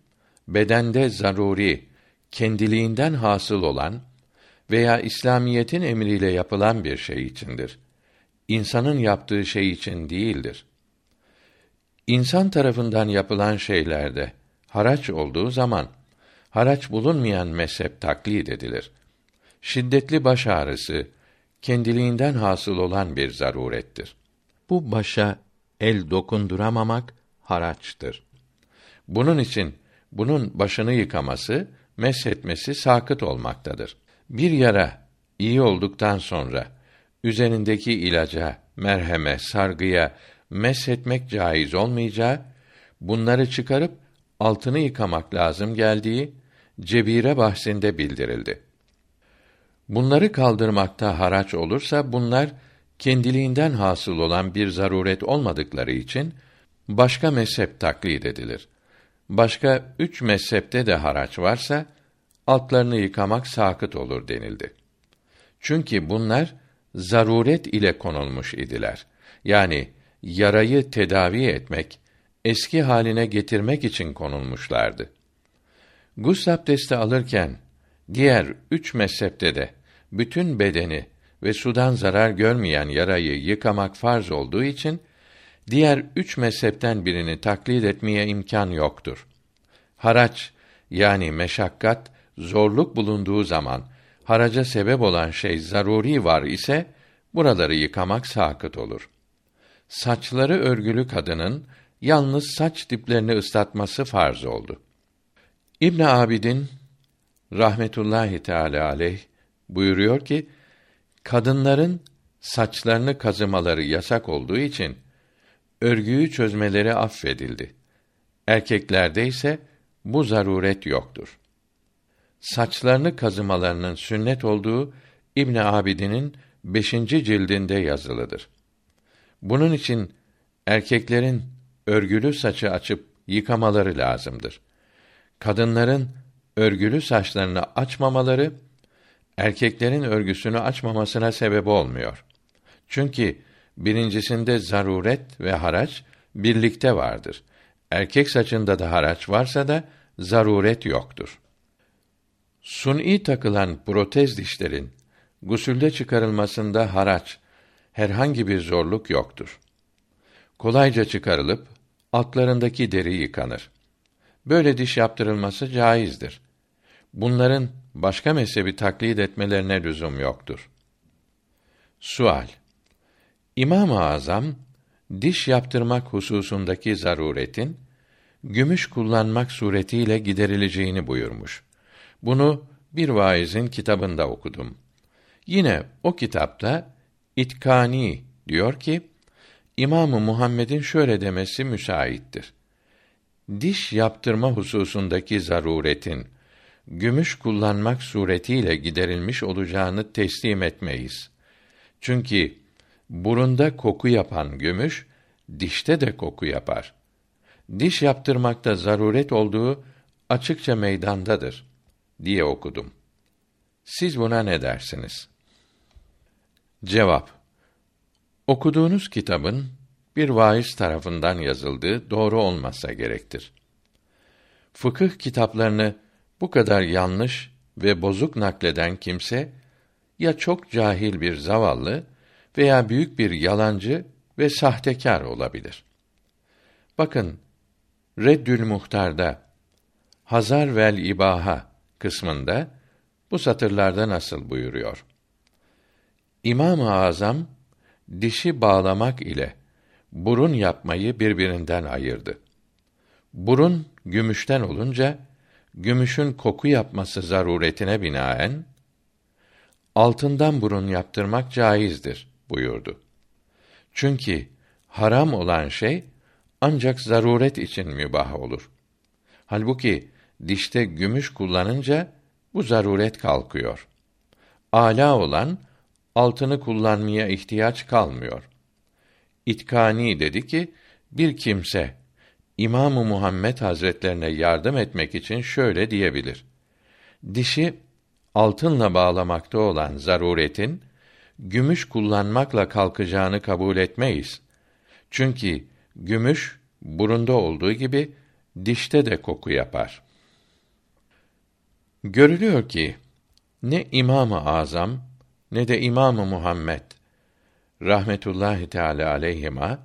bedende zaruri, kendiliğinden hasıl olan veya İslamiyetin emriyle yapılan bir şey içindir. İnsanın yaptığı şey için değildir. İnsan tarafından yapılan şeylerde haraç olduğu zaman haraç bulunmayan mezhep taklit edilir. Şiddetli baş ağrısı kendiliğinden hasıl olan bir zarurettir. Bu başa el dokunduramamak haraçtır. Bunun için bunun başını yıkaması, meshetmesi sakıt olmaktadır. Bir yara iyi olduktan sonra üzerindeki ilaca, merheme, sargıya meshetmek caiz olmayacağı, bunları çıkarıp altını yıkamak lazım geldiği cebire bahsinde bildirildi. Bunları kaldırmakta haraç olursa bunlar kendiliğinden hasıl olan bir zaruret olmadıkları için başka mezhep taklit edilir. Başka üç mezhepte de haraç varsa altlarını yıkamak sakıt olur denildi. Çünkü bunlar zaruret ile konulmuş idiler. Yani yarayı tedavi etmek, eski haline getirmek için konulmuşlardı. Gusl abdesti alırken diğer üç mezhepte de bütün bedeni ve sudan zarar görmeyen yarayı yıkamak farz olduğu için diğer üç mezhepten birini taklit etmeye imkan yoktur. Haraç yani meşakkat, zorluk bulunduğu zaman haraca sebep olan şey zaruri var ise buraları yıkamak sakıt olur. Saçları örgülü kadının yalnız saç diplerini ıslatması farz oldu. İbn Abidin rahmetullahi teala aleyh buyuruyor ki kadınların saçlarını kazımaları yasak olduğu için örgüyü çözmeleri affedildi. Erkeklerde ise bu zaruret yoktur. Saçlarını kazımalarının sünnet olduğu İbn Abidin'in beşinci cildinde yazılıdır. Bunun için erkeklerin örgülü saçı açıp yıkamaları lazımdır. Kadınların örgülü saçlarını açmamaları erkeklerin örgüsünü açmamasına sebep olmuyor. Çünkü birincisinde zaruret ve haraç birlikte vardır. Erkek saçında da haraç varsa da zaruret yoktur. Suni takılan protez dişlerin gusülde çıkarılmasında haraç herhangi bir zorluk yoktur. Kolayca çıkarılıp altlarındaki deri yıkanır. Böyle diş yaptırılması caizdir. Bunların başka mezhebi taklit etmelerine lüzum yoktur. Sual İmam-ı Azam diş yaptırmak hususundaki zaruretin gümüş kullanmak suretiyle giderileceğini buyurmuş. Bunu bir vaizin kitabında okudum. Yine o kitapta İtkani diyor ki İmamı Muhammed'in şöyle demesi müsaittir. Diş yaptırma hususundaki zaruretin gümüş kullanmak suretiyle giderilmiş olacağını teslim etmeyiz. Çünkü burunda koku yapan gümüş dişte de koku yapar. Diş yaptırmakta zaruret olduğu açıkça meydandadır diye okudum. Siz buna ne dersiniz? Cevap Okuduğunuz kitabın bir vaiz tarafından yazıldığı doğru olmasa gerektir. Fıkıh kitaplarını bu kadar yanlış ve bozuk nakleden kimse ya çok cahil bir zavallı veya büyük bir yalancı ve sahtekar olabilir. Bakın Reddül Muhtar'da Hazar vel İbaha kısmında bu satırlarda nasıl buyuruyor? İmam-ı Azam dişi bağlamak ile burun yapmayı birbirinden ayırdı. Burun gümüşten olunca gümüşün koku yapması zaruretine binaen altından burun yaptırmak caizdir buyurdu. Çünkü haram olan şey ancak zaruret için mübah olur. Halbuki dişte gümüş kullanınca bu zaruret kalkıyor. Ala olan altını kullanmaya ihtiyaç kalmıyor. İtkani dedi ki bir kimse İmamı Muhammed Hazretlerine yardım etmek için şöyle diyebilir. Dişi altınla bağlamakta olan zaruretin gümüş kullanmakla kalkacağını kabul etmeyiz. Çünkü gümüş burunda olduğu gibi dişte de koku yapar. Görülüyor ki ne İmamı Azam ne de İmamı Muhammed rahmetullahi teala aleyhima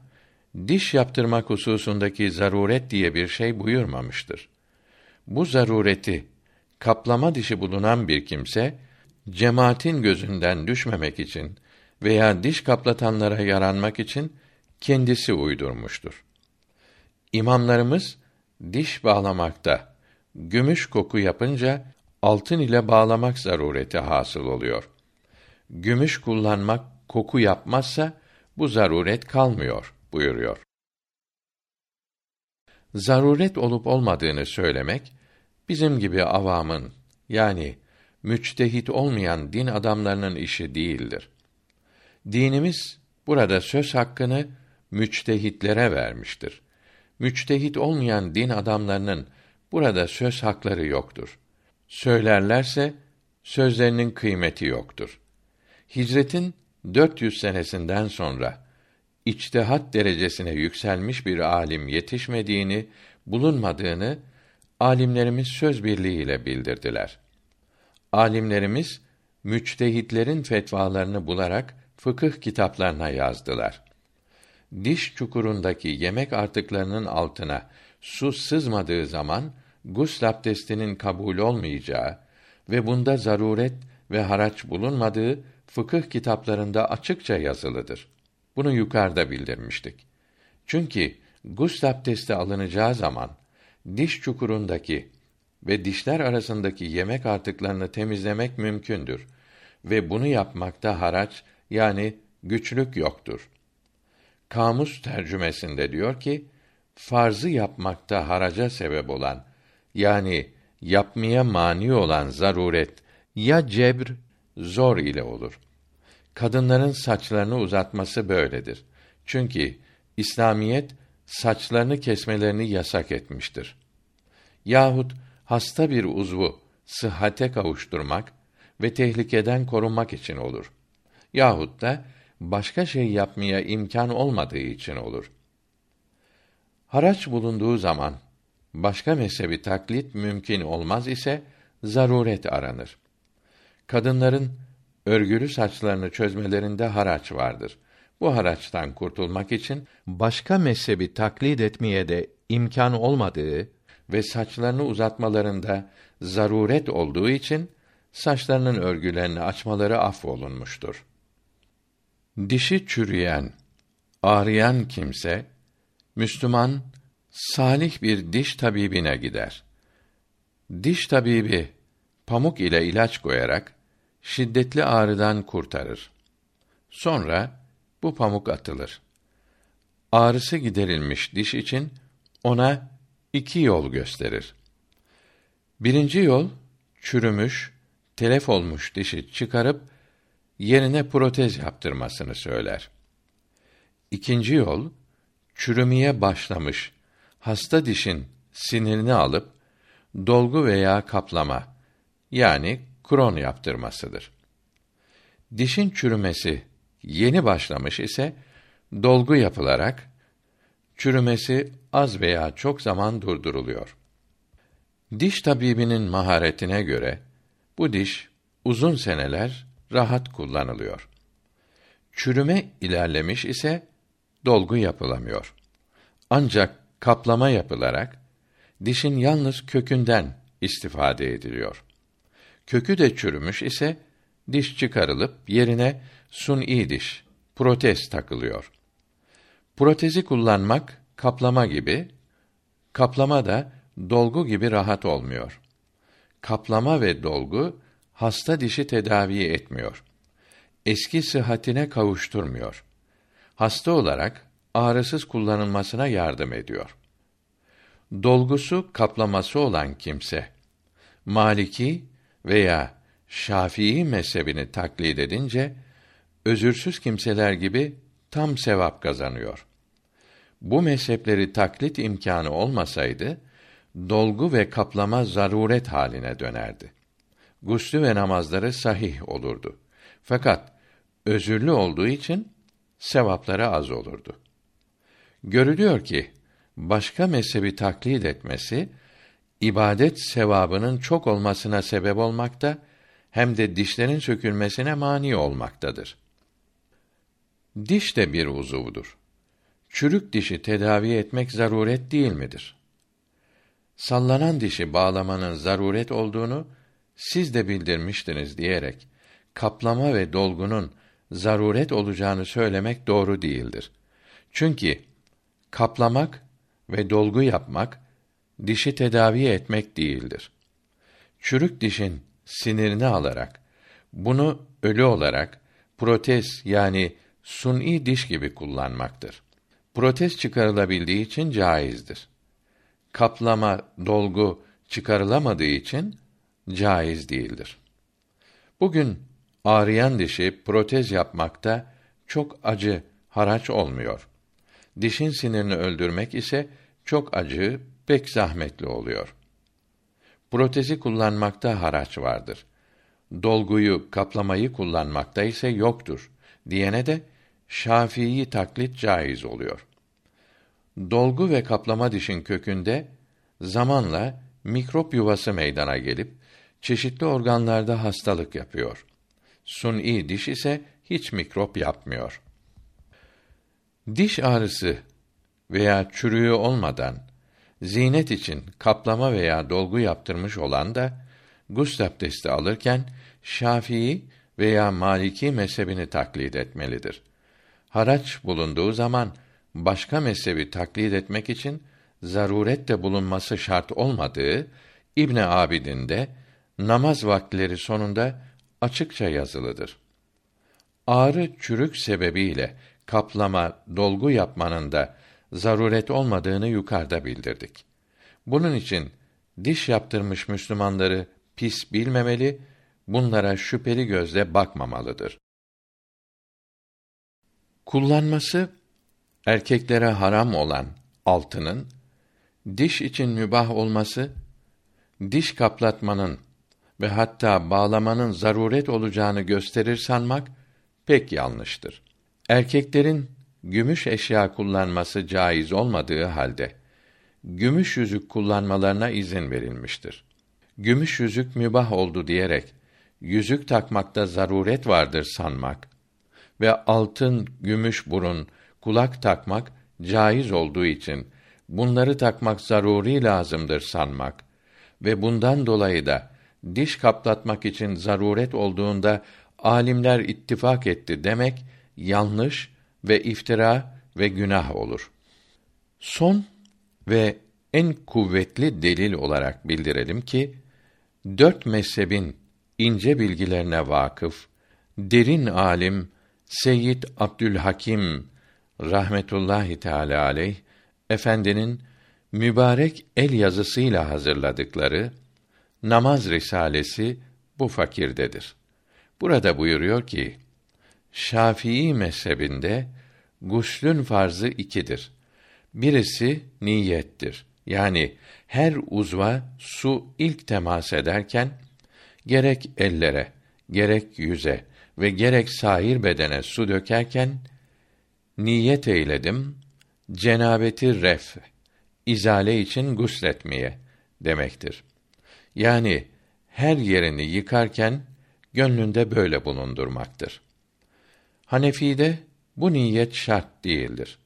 diş yaptırmak hususundaki zaruret diye bir şey buyurmamıştır. Bu zarureti kaplama dişi bulunan bir kimse cemaatin gözünden düşmemek için veya diş kaplatanlara yaranmak için kendisi uydurmuştur. İmamlarımız diş bağlamakta gümüş koku yapınca altın ile bağlamak zarureti hasıl oluyor. Gümüş kullanmak koku yapmazsa bu zaruret kalmıyor buyuruyor. Zaruret olup olmadığını söylemek bizim gibi avamın yani müçtehit olmayan din adamlarının işi değildir. Dinimiz burada söz hakkını müçtehitlere vermiştir. Müçtehit olmayan din adamlarının burada söz hakları yoktur. Söylerlerse sözlerinin kıymeti yoktur. Hicretin 400 senesinden sonra içtihat derecesine yükselmiş bir alim yetişmediğini, bulunmadığını alimlerimiz söz birliğiyle bildirdiler. Alimlerimiz müçtehitlerin fetvalarını bularak fıkıh kitaplarına yazdılar. Diş çukurundaki yemek artıklarının altına su sızmadığı zaman gusl abdestinin kabul olmayacağı ve bunda zaruret ve haraç bulunmadığı fıkıh kitaplarında açıkça yazılıdır. Bunu yukarıda bildirmiştik. Çünkü gusl abdesti alınacağı zaman diş çukurundaki ve dişler arasındaki yemek artıklarını temizlemek mümkündür ve bunu yapmakta haraç yani güçlük yoktur. Kamus tercümesinde diyor ki, farzı yapmakta haraca sebep olan yani yapmaya mani olan zaruret ya cebr zor ile olur. Kadınların saçlarını uzatması böyledir. Çünkü İslamiyet saçlarını kesmelerini yasak etmiştir. Yahut hasta bir uzvu sıhhate kavuşturmak ve tehlikeden korunmak için olur. Yahut da başka şey yapmaya imkan olmadığı için olur. Haraç bulunduğu zaman başka mezhebi taklit mümkün olmaz ise zaruret aranır. Kadınların örgülü saçlarını çözmelerinde haraç vardır. Bu haraçtan kurtulmak için başka mezhebi taklit etmeye de imkan olmadığı ve saçlarını uzatmalarında zaruret olduğu için saçlarının örgülerini açmaları affolunmuştur. Dişi çürüyen, ağrıyan kimse Müslüman salih bir diş tabibine gider. Diş tabibi pamuk ile ilaç koyarak şiddetli ağrıdan kurtarır. Sonra bu pamuk atılır. Ağrısı giderilmiş diş için ona iki yol gösterir. Birinci yol çürümüş, telef olmuş dişi çıkarıp yerine protez yaptırmasını söyler. İkinci yol çürümeye başlamış hasta dişin sinirini alıp dolgu veya kaplama yani kron yaptırmasıdır. Dişin çürümesi yeni başlamış ise dolgu yapılarak çürümesi az veya çok zaman durduruluyor. Diş tabibinin maharetine göre bu diş uzun seneler rahat kullanılıyor. Çürüme ilerlemiş ise dolgu yapılamıyor. Ancak kaplama yapılarak dişin yalnız kökünden istifade ediliyor. Kökü de çürümüş ise diş çıkarılıp yerine suni diş, protez takılıyor. Protezi kullanmak kaplama gibi, kaplama da dolgu gibi rahat olmuyor. Kaplama ve dolgu hasta dişi tedavi etmiyor. Eski sıhhatine kavuşturmuyor. Hasta olarak ağrısız kullanılmasına yardım ediyor. Dolgusu kaplaması olan kimse Maliki veya Şafii mezhebini taklit edince özürsüz kimseler gibi tam sevap kazanıyor. Bu mezhepleri taklit imkanı olmasaydı dolgu ve kaplama zaruret haline dönerdi. Guslü ve namazları sahih olurdu. Fakat özürlü olduğu için sevapları az olurdu. Görülüyor ki başka mezhebi taklit etmesi ibadet sevabının çok olmasına sebep olmakta hem de dişlerin sökülmesine mani olmaktadır. Diş de bir uzuvdur. Çürük dişi tedavi etmek zaruret değil midir? Sallanan dişi bağlamanın zaruret olduğunu siz de bildirmiştiniz diyerek kaplama ve dolgunun zaruret olacağını söylemek doğru değildir. Çünkü kaplamak ve dolgu yapmak dişi tedavi etmek değildir. Çürük dişin sinirini alarak bunu ölü olarak protez yani suni diş gibi kullanmaktır. Protez çıkarılabildiği için caizdir. Kaplama, dolgu çıkarılamadığı için caiz değildir. Bugün ağrıyan dişi protez yapmakta çok acı, haraç olmuyor. Dişin sinirini öldürmek ise çok acı, pek zahmetli oluyor. Protezi kullanmakta haraç vardır. Dolguyu, kaplamayı kullanmakta ise yoktur. Diyene de Şafii taklit caiz oluyor. Dolgu ve kaplama dişin kökünde zamanla mikrop yuvası meydana gelip çeşitli organlarda hastalık yapıyor. Suni diş ise hiç mikrop yapmıyor. Diş ağrısı veya çürüğü olmadan zinet için kaplama veya dolgu yaptırmış olan da gusl abdesti alırken Şafii veya Maliki mezhebini taklit etmelidir. Haraç bulunduğu zaman başka mezhebi taklit etmek için zaruret de bulunması şart olmadığı İbn Abidin de namaz vaktleri sonunda açıkça yazılıdır. Ağrı çürük sebebiyle kaplama, dolgu yapmanın da zaruret olmadığını yukarıda bildirdik. Bunun için diş yaptırmış Müslümanları pis bilmemeli, bunlara şüpheli gözle bakmamalıdır. Kullanması erkeklere haram olan altının diş için mübah olması diş kaplatmanın ve hatta bağlamanın zaruret olacağını gösterir sanmak pek yanlıştır. Erkeklerin gümüş eşya kullanması caiz olmadığı halde gümüş yüzük kullanmalarına izin verilmiştir. Gümüş yüzük mübah oldu diyerek yüzük takmakta zaruret vardır sanmak ve altın, gümüş burun, kulak takmak caiz olduğu için bunları takmak zaruri lazımdır sanmak ve bundan dolayı da diş kaplatmak için zaruret olduğunda alimler ittifak etti demek yanlış ve iftira ve günah olur. Son ve en kuvvetli delil olarak bildirelim ki dört mezhebin ince bilgilerine vakıf derin alim Seyyid Abdülhakim rahmetullahi teala aleyh efendinin mübarek el yazısıyla hazırladıkları namaz risalesi bu fakirdedir. Burada buyuruyor ki Şafii mezhebinde guslün farzı ikidir. Birisi niyettir. Yani her uzva su ilk temas ederken gerek ellere, gerek yüze ve gerek sahir bedene su dökerken niyet eyledim cenabeti ref izale için gusletmeye demektir. Yani her yerini yıkarken gönlünde böyle bulundurmaktır. Hanefi'de bu niyet şart değildir.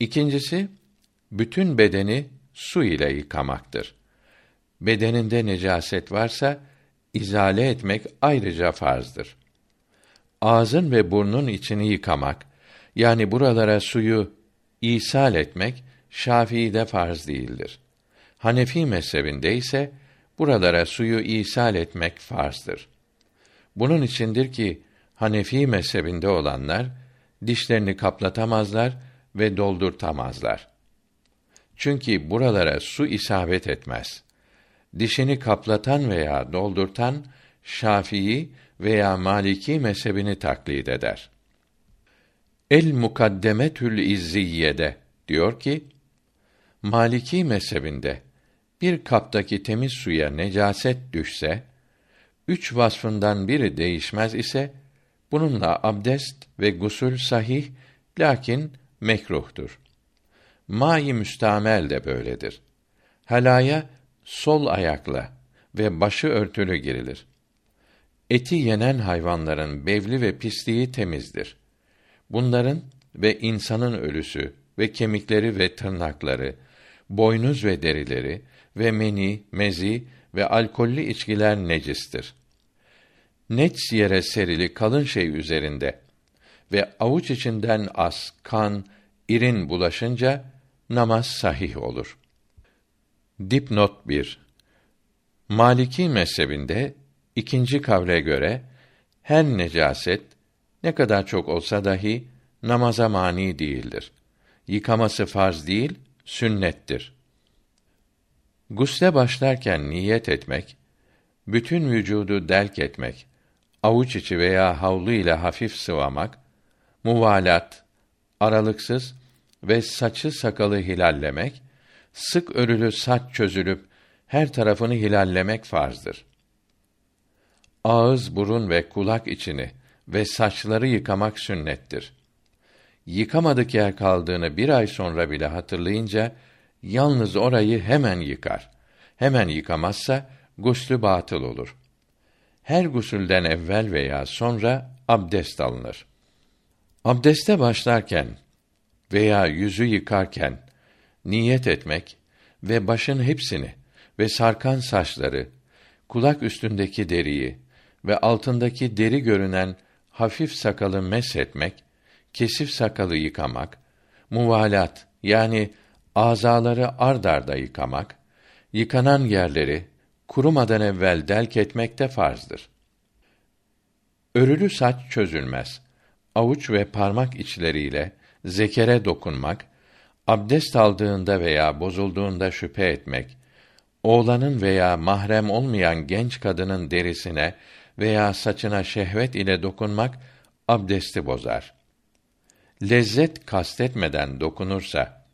İkincisi bütün bedeni su ile yıkamaktır. Bedeninde necaset varsa izale etmek ayrıca farzdır. Ağzın ve burnun içini yıkamak, yani buralara suyu isal etmek Şafii'de farz değildir. Hanefi mezhebinde ise buralara suyu isal etmek farzdır. Bunun içindir ki Hanefi mezhebinde olanlar dişlerini kaplatamazlar ve doldurtamazlar. Çünkü buralara su isabet etmez. Dişini kaplatan veya doldurtan Şafii veya Maliki mezhebini taklit eder. El Mukaddemetül İzziye'de diyor ki Maliki mezhebinde bir kaptaki temiz suya necaset düşse, üç vasfından biri değişmez ise, bununla abdest ve gusül sahih, lakin mekruhtur. Mai müstamel de böyledir. Halaya sol ayakla ve başı örtülü girilir. Eti yenen hayvanların bevli ve pisliği temizdir. Bunların ve insanın ölüsü ve kemikleri ve tırnakları, boynuz ve derileri ve meni, mezi ve alkollü içkiler necistir. Nets yere serili kalın şey üzerinde ve avuç içinden az, kan, irin bulaşınca namaz sahih olur. Dipnot 1 Maliki mezhebinde ikinci kavle göre her necaset ne kadar çok olsa dahi namaza mani değildir. Yıkaması farz değil, sünnettir. Gusle başlarken niyet etmek, bütün vücudu delk etmek, avuç içi veya havlu ile hafif sıvamak, muvalat, aralıksız ve saçı sakalı hilallemek, sık örülü saç çözülüp her tarafını hilallemek farzdır. Ağız, burun ve kulak içini ve saçları yıkamak sünnettir. Yıkamadık yer kaldığını bir ay sonra bile hatırlayınca yalnız orayı hemen yıkar. Hemen yıkamazsa guslü batıl olur. Her gusülden evvel veya sonra abdest alınır. Abdeste başlarken veya yüzü yıkarken niyet etmek ve başın hepsini ve sarkan saçları, kulak üstündeki deriyi ve altındaki deri görünen hafif sakalı meshetmek, kesif sakalı yıkamak, muvalat yani azaları ard arda yıkamak, yıkanan yerleri kurumadan evvel delk etmek de farzdır. Örülü saç çözülmez. Avuç ve parmak içleriyle zekere dokunmak, abdest aldığında veya bozulduğunda şüphe etmek, oğlanın veya mahrem olmayan genç kadının derisine veya saçına şehvet ile dokunmak abdesti bozar. Lezzet kastetmeden dokunursa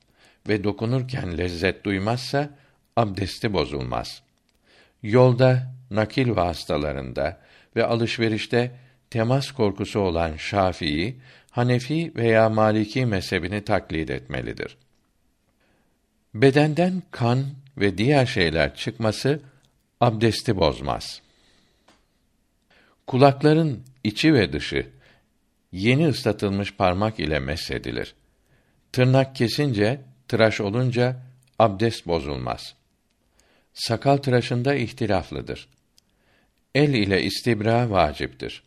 ve dokunurken lezzet duymazsa abdesti bozulmaz. Yolda, nakil vasıtalarında ve alışverişte temas korkusu olan Şafii, Hanefi veya Maliki mezhebini taklit etmelidir. Bedenden kan ve diğer şeyler çıkması abdesti bozmaz. Kulakların içi ve dışı yeni ıslatılmış parmak ile mesedilir. Tırnak kesince, tıraş olunca abdest bozulmaz. Sakal tıraşında ihtilaflıdır. El ile istibra vaciptir.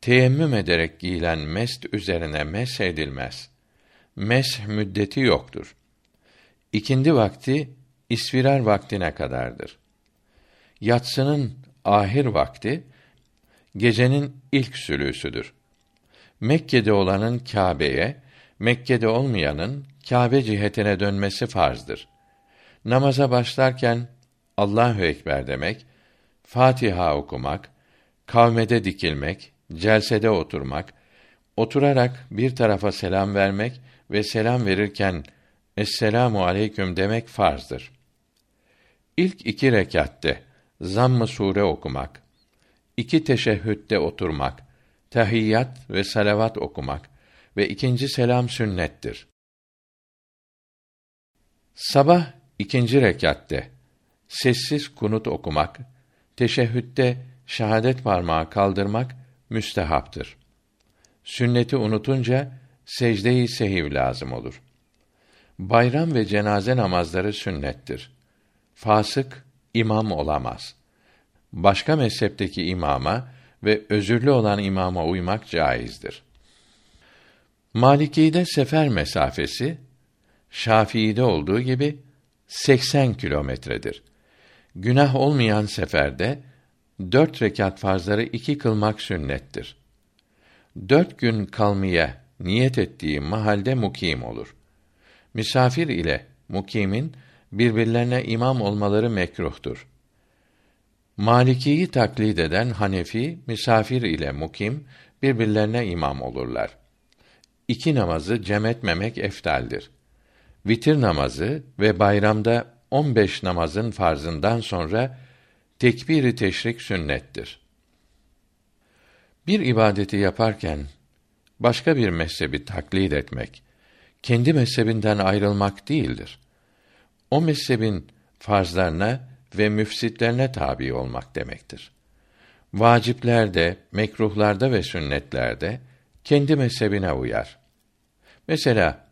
Teyemmüm ederek giyilen mest üzerine mesh edilmez. Mesh müddeti yoktur. İkindi vakti isfirar vaktine kadardır. Yatsının ahir vakti gecenin ilk sülüsüdür. Mekke'de olanın Kâbe'ye, Mekke'de olmayanın Kâbe cihetine dönmesi farzdır. Namaza başlarken Allahu ekber demek, Fatiha okumak, kavmede dikilmek, celsede oturmak, oturarak bir tarafa selam vermek ve selam verirken Esselamu aleyküm demek farzdır. İlk iki rekatte zamm-ı sure okumak, iki teşehhütte oturmak, tahiyyat ve salavat okumak ve ikinci selam sünnettir. Sabah ikinci rekatte sessiz kunut okumak, teşehhütte şahadet parmağı kaldırmak müstehaptır. Sünneti unutunca secde-i sehiv lazım olur. Bayram ve cenaze namazları sünnettir. Fasık imam olamaz. başka mezhepteki imama ve özürlü olan imama uymak caizdir. Maliki'de sefer mesafesi Şafii'de olduğu gibi 80 kilometredir. Günah olmayan seferde dört rekat farzları iki kılmak sünnettir. Dört gün kalmaya niyet ettiği mahalde mukim olur. Misafir ile mukimin birbirlerine imam olmaları mekruhtur. Malikiyi taklit eden Hanefi, misafir ile mukim birbirlerine imam olurlar. İki namazı cem etmemek eftaldir. Vitir namazı ve bayramda on beş namazın farzından sonra tekbiri teşrik sünnettir. Bir ibadeti yaparken başka bir mezhebi taklit etmek kendi mezhebinden ayrılmak değildir. O mezhebin farzlarına ve müfsitlerine tabi olmak demektir. Vaciplerde, mekruhlarda ve sünnetlerde kendi mezhebine uyar. Mesela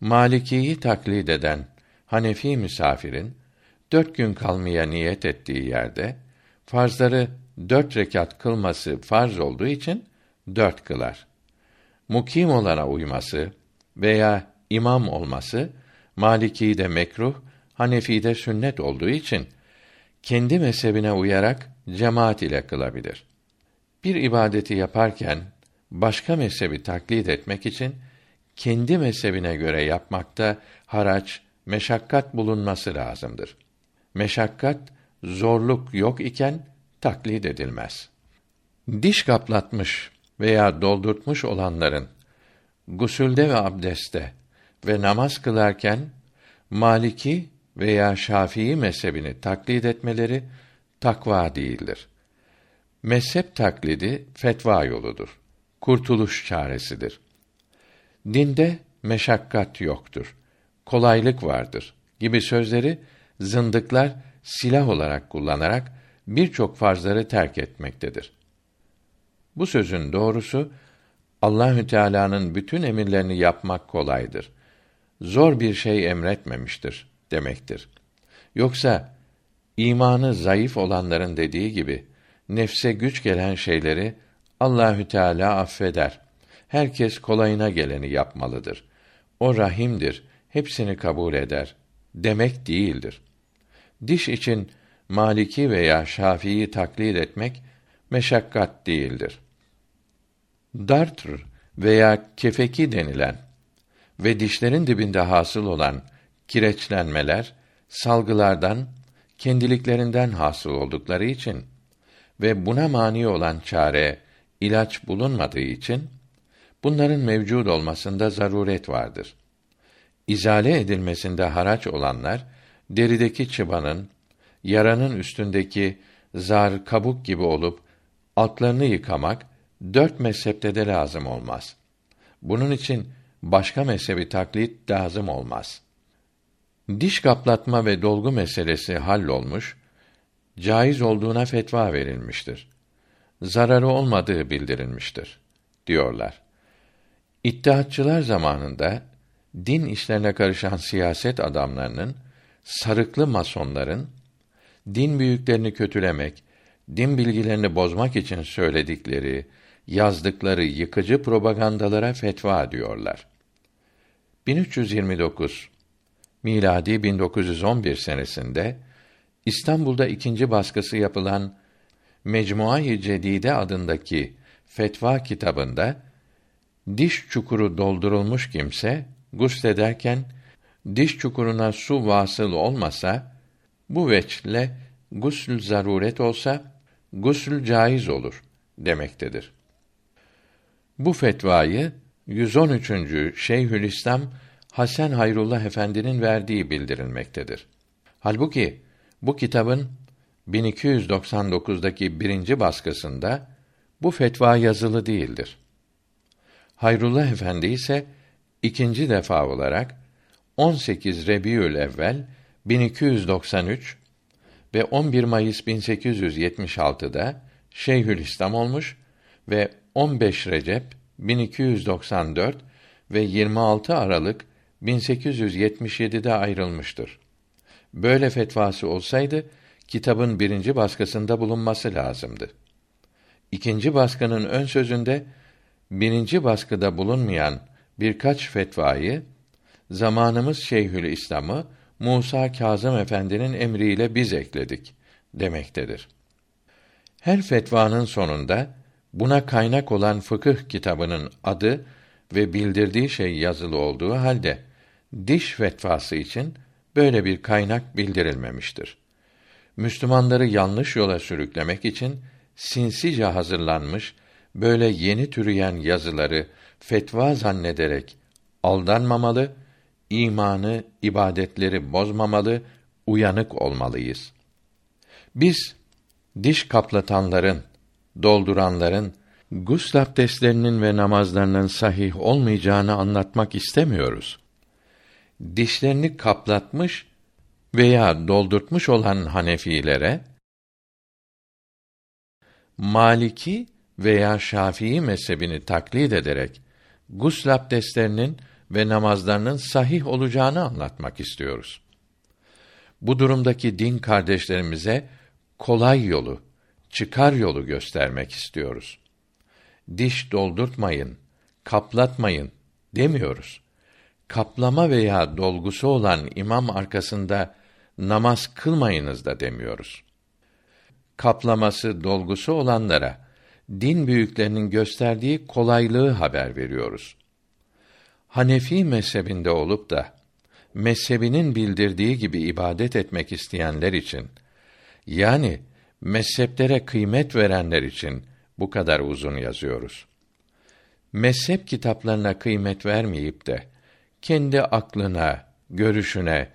Malikiyi taklit eden Hanefi misafirin dört gün kalmaya niyet ettiği yerde farzları dört rekat kılması farz olduğu için dört kılar. Mukim olana uyması veya imam olması Maliki'de mekruh, Hanefi'de sünnet olduğu için kendi mezhebine uyarak cemaat ile kılabilir. Bir ibadeti yaparken başka mezhebi taklit etmek için kendi mezhebine göre yapmakta haraç, meşakkat bulunması lazımdır. Meşakkat, zorluk yok iken taklit edilmez. Diş kaplatmış veya doldurtmuş olanların gusülde ve abdeste ve namaz kılarken Maliki veya Şafii mezhebini taklit etmeleri takva değildir. Mezhep taklidi fetva yoludur. Kurtuluş çaresidir. Dinde meşakkat yoktur. Kolaylık vardır gibi sözleri zındıklar silah olarak kullanarak birçok farzları terk etmektedir. Bu sözün doğrusu Allahü Teala'nın bütün emirlerini yapmak kolaydır. Zor bir şey emretmemiştir demektir. Yoksa imanı zayıf olanların dediği gibi nefse güç gelen şeyleri Allahü Teala affeder. Herkes kolayına geleni yapmalıdır. O rahimdir, hepsini kabul eder demek değildir. Diş için Maliki veya Şafii taklit etmek meşakkat değildir. Dartr veya kefeki denilen ve dişlerin dibinde hasıl olan kireçlenmeler salgılardan kendiliklerinden hasıl oldukları için ve buna mani olan çare ilaç bulunmadığı için bunların mevcud olmasında zaruret vardır. İzale edilmesinde haraç olanlar derideki çıbanın yaranın üstündeki zar kabuk gibi olup altlarını yıkamak dört mezhepte de lazım olmaz. Bunun için başka mezhebi taklit lazım olmaz. Diş kaplatma ve dolgu meselesi hallolmuş, caiz olduğuna fetva verilmiştir. Zararı olmadığı bildirilmiştir diyorlar. İttihatçılar zamanında din işlerine karışan siyaset adamlarının, sarıklı masonların din büyüklerini kötülemek, din bilgilerini bozmak için söyledikleri, yazdıkları yıkıcı propagandalara fetva diyorlar. 1329 miladi 1911 senesinde İstanbul'da ikinci baskısı yapılan Mecmuayı Cedide adındaki fetva kitabında diş çukuru doldurulmuş kimse guslederken diş çukuruna su vasıl olmasa bu veçle gusül zaruret olsa gusül caiz olur demektedir. Bu fetvayı 113. Şeyhülislam Hasan Hayrullah Efendi'nin verdiği bildirilmektedir. Halbuki bu kitabın 1299'daki birinci baskısında bu fetva yazılı değildir. Hayrullah Efendi ise ikinci defa olarak 18 Rebiül Evvel 1293 ve 11 Mayıs 1876'da Şeyhülislam olmuş ve 15 Recep 1294 ve 26 Aralık 1877'de ayrılmıştır. Böyle fetvası olsaydı kitabın birinci baskısında bulunması lazımdı. İkinci baskının ön sözünde birinci baskıda bulunmayan birkaç fetvayı zamanımız Şeyhül İslam'ı Musa Kazım Efendi'nin emriyle biz ekledik demektedir. Her fetvanın sonunda buna kaynak olan fıkıh kitabının adı ve bildirdiği şey yazılı olduğu halde diş fetvası için böyle bir kaynak bildirilmemiştir. Müslümanları yanlış yola sürüklemek için sinsice hazırlanmış böyle yeni türüyen yazıları fetva zannederek aldanmamalı, imanı, ibadetleri bozmamalı, uyanık olmalıyız. Biz diş kaplatanların, dolduranların gusl abdestlerinin ve namazlarının sahih olmayacağını anlatmak istemiyoruz. Dişlerini kaplatmış veya doldurtmuş olan Hanefilere Maliki veya Şafii mezhebini taklit ederek gusl abdestlerinin ve namazlarının sahih olacağını anlatmak istiyoruz. Bu durumdaki din kardeşlerimize kolay yolu, çıkar yolu göstermek istiyoruz. Diş doldurtmayın, kaplatmayın demiyoruz. Kaplama veya dolgusu olan imam arkasında namaz kılmayınız da demiyoruz. Kaplaması, dolgusu olanlara din büyüklerinin gösterdiği kolaylığı haber veriyoruz. Hanefi mezhebinde olup da mezhebinin bildirdiği gibi ibadet etmek isteyenler için yani mezheplere kıymet verenler için bu kadar uzun yazıyoruz. Mezhep kitaplarına kıymet vermeyip de kendi aklına, görüşüne,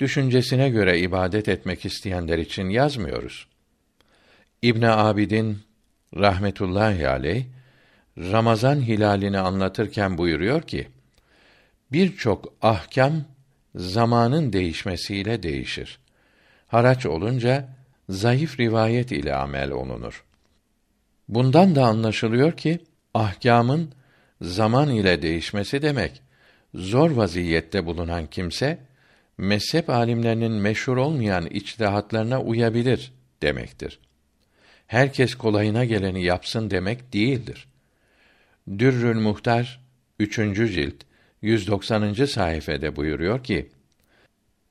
düşüncesine göre ibadet etmek isteyenler için yazmıyoruz. İbn Abidin rahmetullahi aleyh Ramazan hilalini anlatırken buyuruyor ki: Birçok ahkam zamanın değişmesiyle değişir. Haraç olunca zayıf rivayet ile amel olunur. Bundan da anlaşılıyor ki ahkamın zaman ile değişmesi demek zor vaziyette bulunan kimse mezhep alimlerinin meşhur olmayan içtihatlarına uyabilir demektir. Herkes kolayına geleni yapsın demek değildir. Dürrül Muhtar 3. cilt 190. sayfede buyuruyor ki: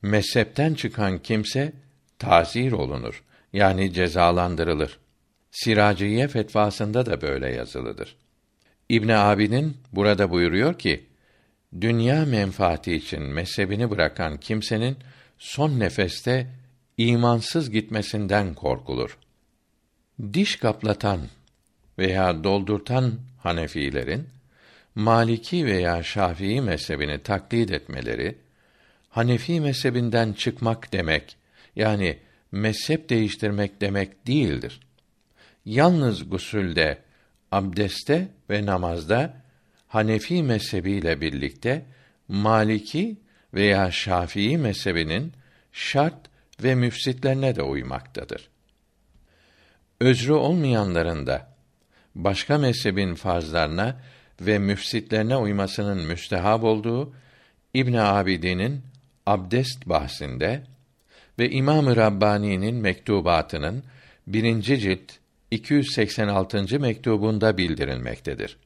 Mezhepten çıkan kimse tazir olunur. Yani cezalandırılır. Siraciye fetvasında da böyle yazılıdır. İbn Abi'nin burada buyuruyor ki: Dünya menfaati için mezhebini bırakan kimsenin son nefeste imansız gitmesinden korkulur. Diş kaplatan veya doldurtan Hanefilerin Maliki veya Şafii mezhebini taklit etmeleri Hanefi mezhebinden çıkmak demek yani mezhep değiştirmek demek değildir. Yalnız gusülde, abdeste ve namazda Hanefi mezhebiyle birlikte Maliki veya Şafii mezhebinin şart ve müfsitlerine de uymaktadır. Özrü olmayanların da başka mezhebin farzlarına ve müfsitlerine uymasının müstehab olduğu İbn Abidin'in abdest bahsinde ve İmam-ı Rabbani'nin mektubatının birinci cilt 286. mektubunda bildirilmektedir.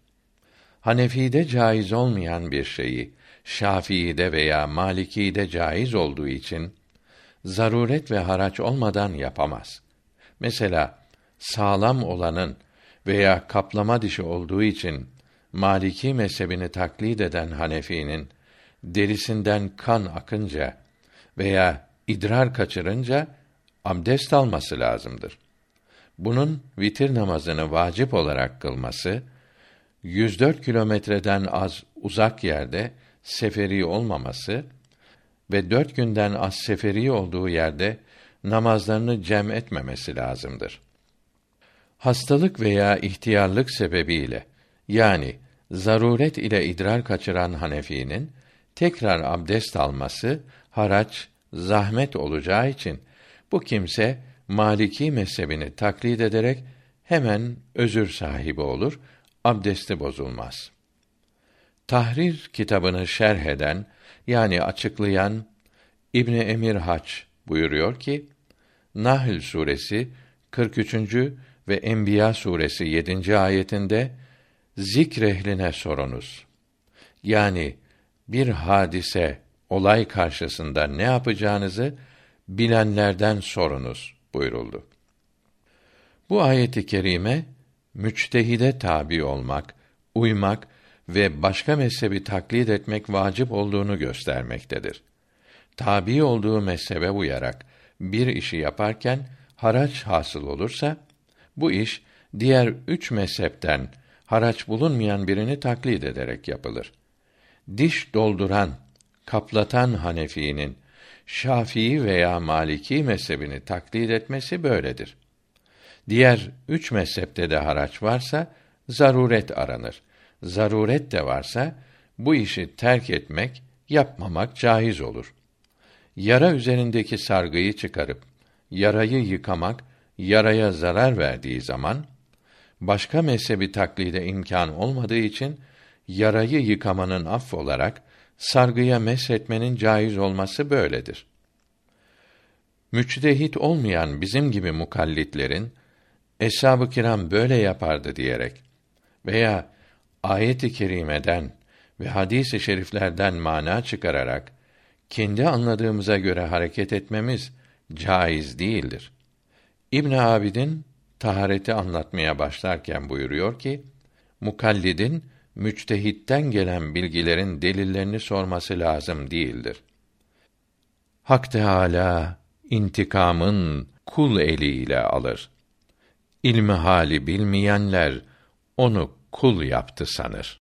Hanefi'de caiz olmayan bir şeyi Şafii'de veya Maliki'de caiz olduğu için zaruret ve haraç olmadan yapamaz. Mesela sağlam olanın veya kaplama dişi olduğu için Maliki mezhebini taklit eden Hanefi'nin derisinden kan akınca veya idrar kaçırınca abdest alması lazımdır. Bunun vitir namazını vacip olarak kılması 104 kilometreden az uzak yerde seferi olmaması ve dört günden az seferi olduğu yerde namazlarını cem etmemesi lazımdır. Hastalık veya ihtiyarlık sebebiyle yani zaruret ile idrar kaçıran Hanefi'nin tekrar abdest alması haraç, zahmet olacağı için bu kimse Maliki mezhebini taklit ederek hemen özür sahibi olur, abdesti bozulmaz. Tahrir kitabını şerh eden yani açıklayan İbni Emir Haç buyuruyor ki Nahl suresi 43. ve Enbiya suresi 7. ayetinde zikrehline sorunuz. Yani bir hadise, olay karşısında ne yapacağınızı bilenlerden sorunuz buyuruldu. Bu ayeti kerime müçtehide tabi olmak, uymak ve başka mezhebi taklit etmek vacip olduğunu göstermektedir. Tabi olduğu mezhebe uyarak bir işi yaparken haraç hasıl olursa bu iş diğer üç mezhepten haraç bulunmayan birini taklit ederek yapılır. Diş dolduran, kaplatan Hanefi'nin Şafii veya Maliki mezhebini taklit etmesi böyledir. Diğer üç mezhepte de haraç varsa zaruret aranır. Zaruret de varsa bu işi terk etmek, yapmamak caiz olur. Yara üzerindeki sargıyı çıkarıp yarayı yıkamak yaraya zarar verdiği zaman başka mezhebi taklide imkan olmadığı için yarayı yıkamanın aff olarak sargıya meshetmenin caiz olması böyledir. Müçtehit olmayan bizim gibi mukallitlerin eshab-ı kiram böyle yapardı diyerek veya ayet-i kerimeden ve hadis-i şeriflerden mana çıkararak kendi anladığımıza göre hareket etmemiz caiz değildir. İbn Abidin tahareti anlatmaya başlarken buyuruyor ki mukallidin müçtehitten gelen bilgilerin delillerini sorması lazım değildir. Hak Teâlâ intikamın kul eliyle alır. İlmi hali bilmeyenler onu kul yaptı sanır.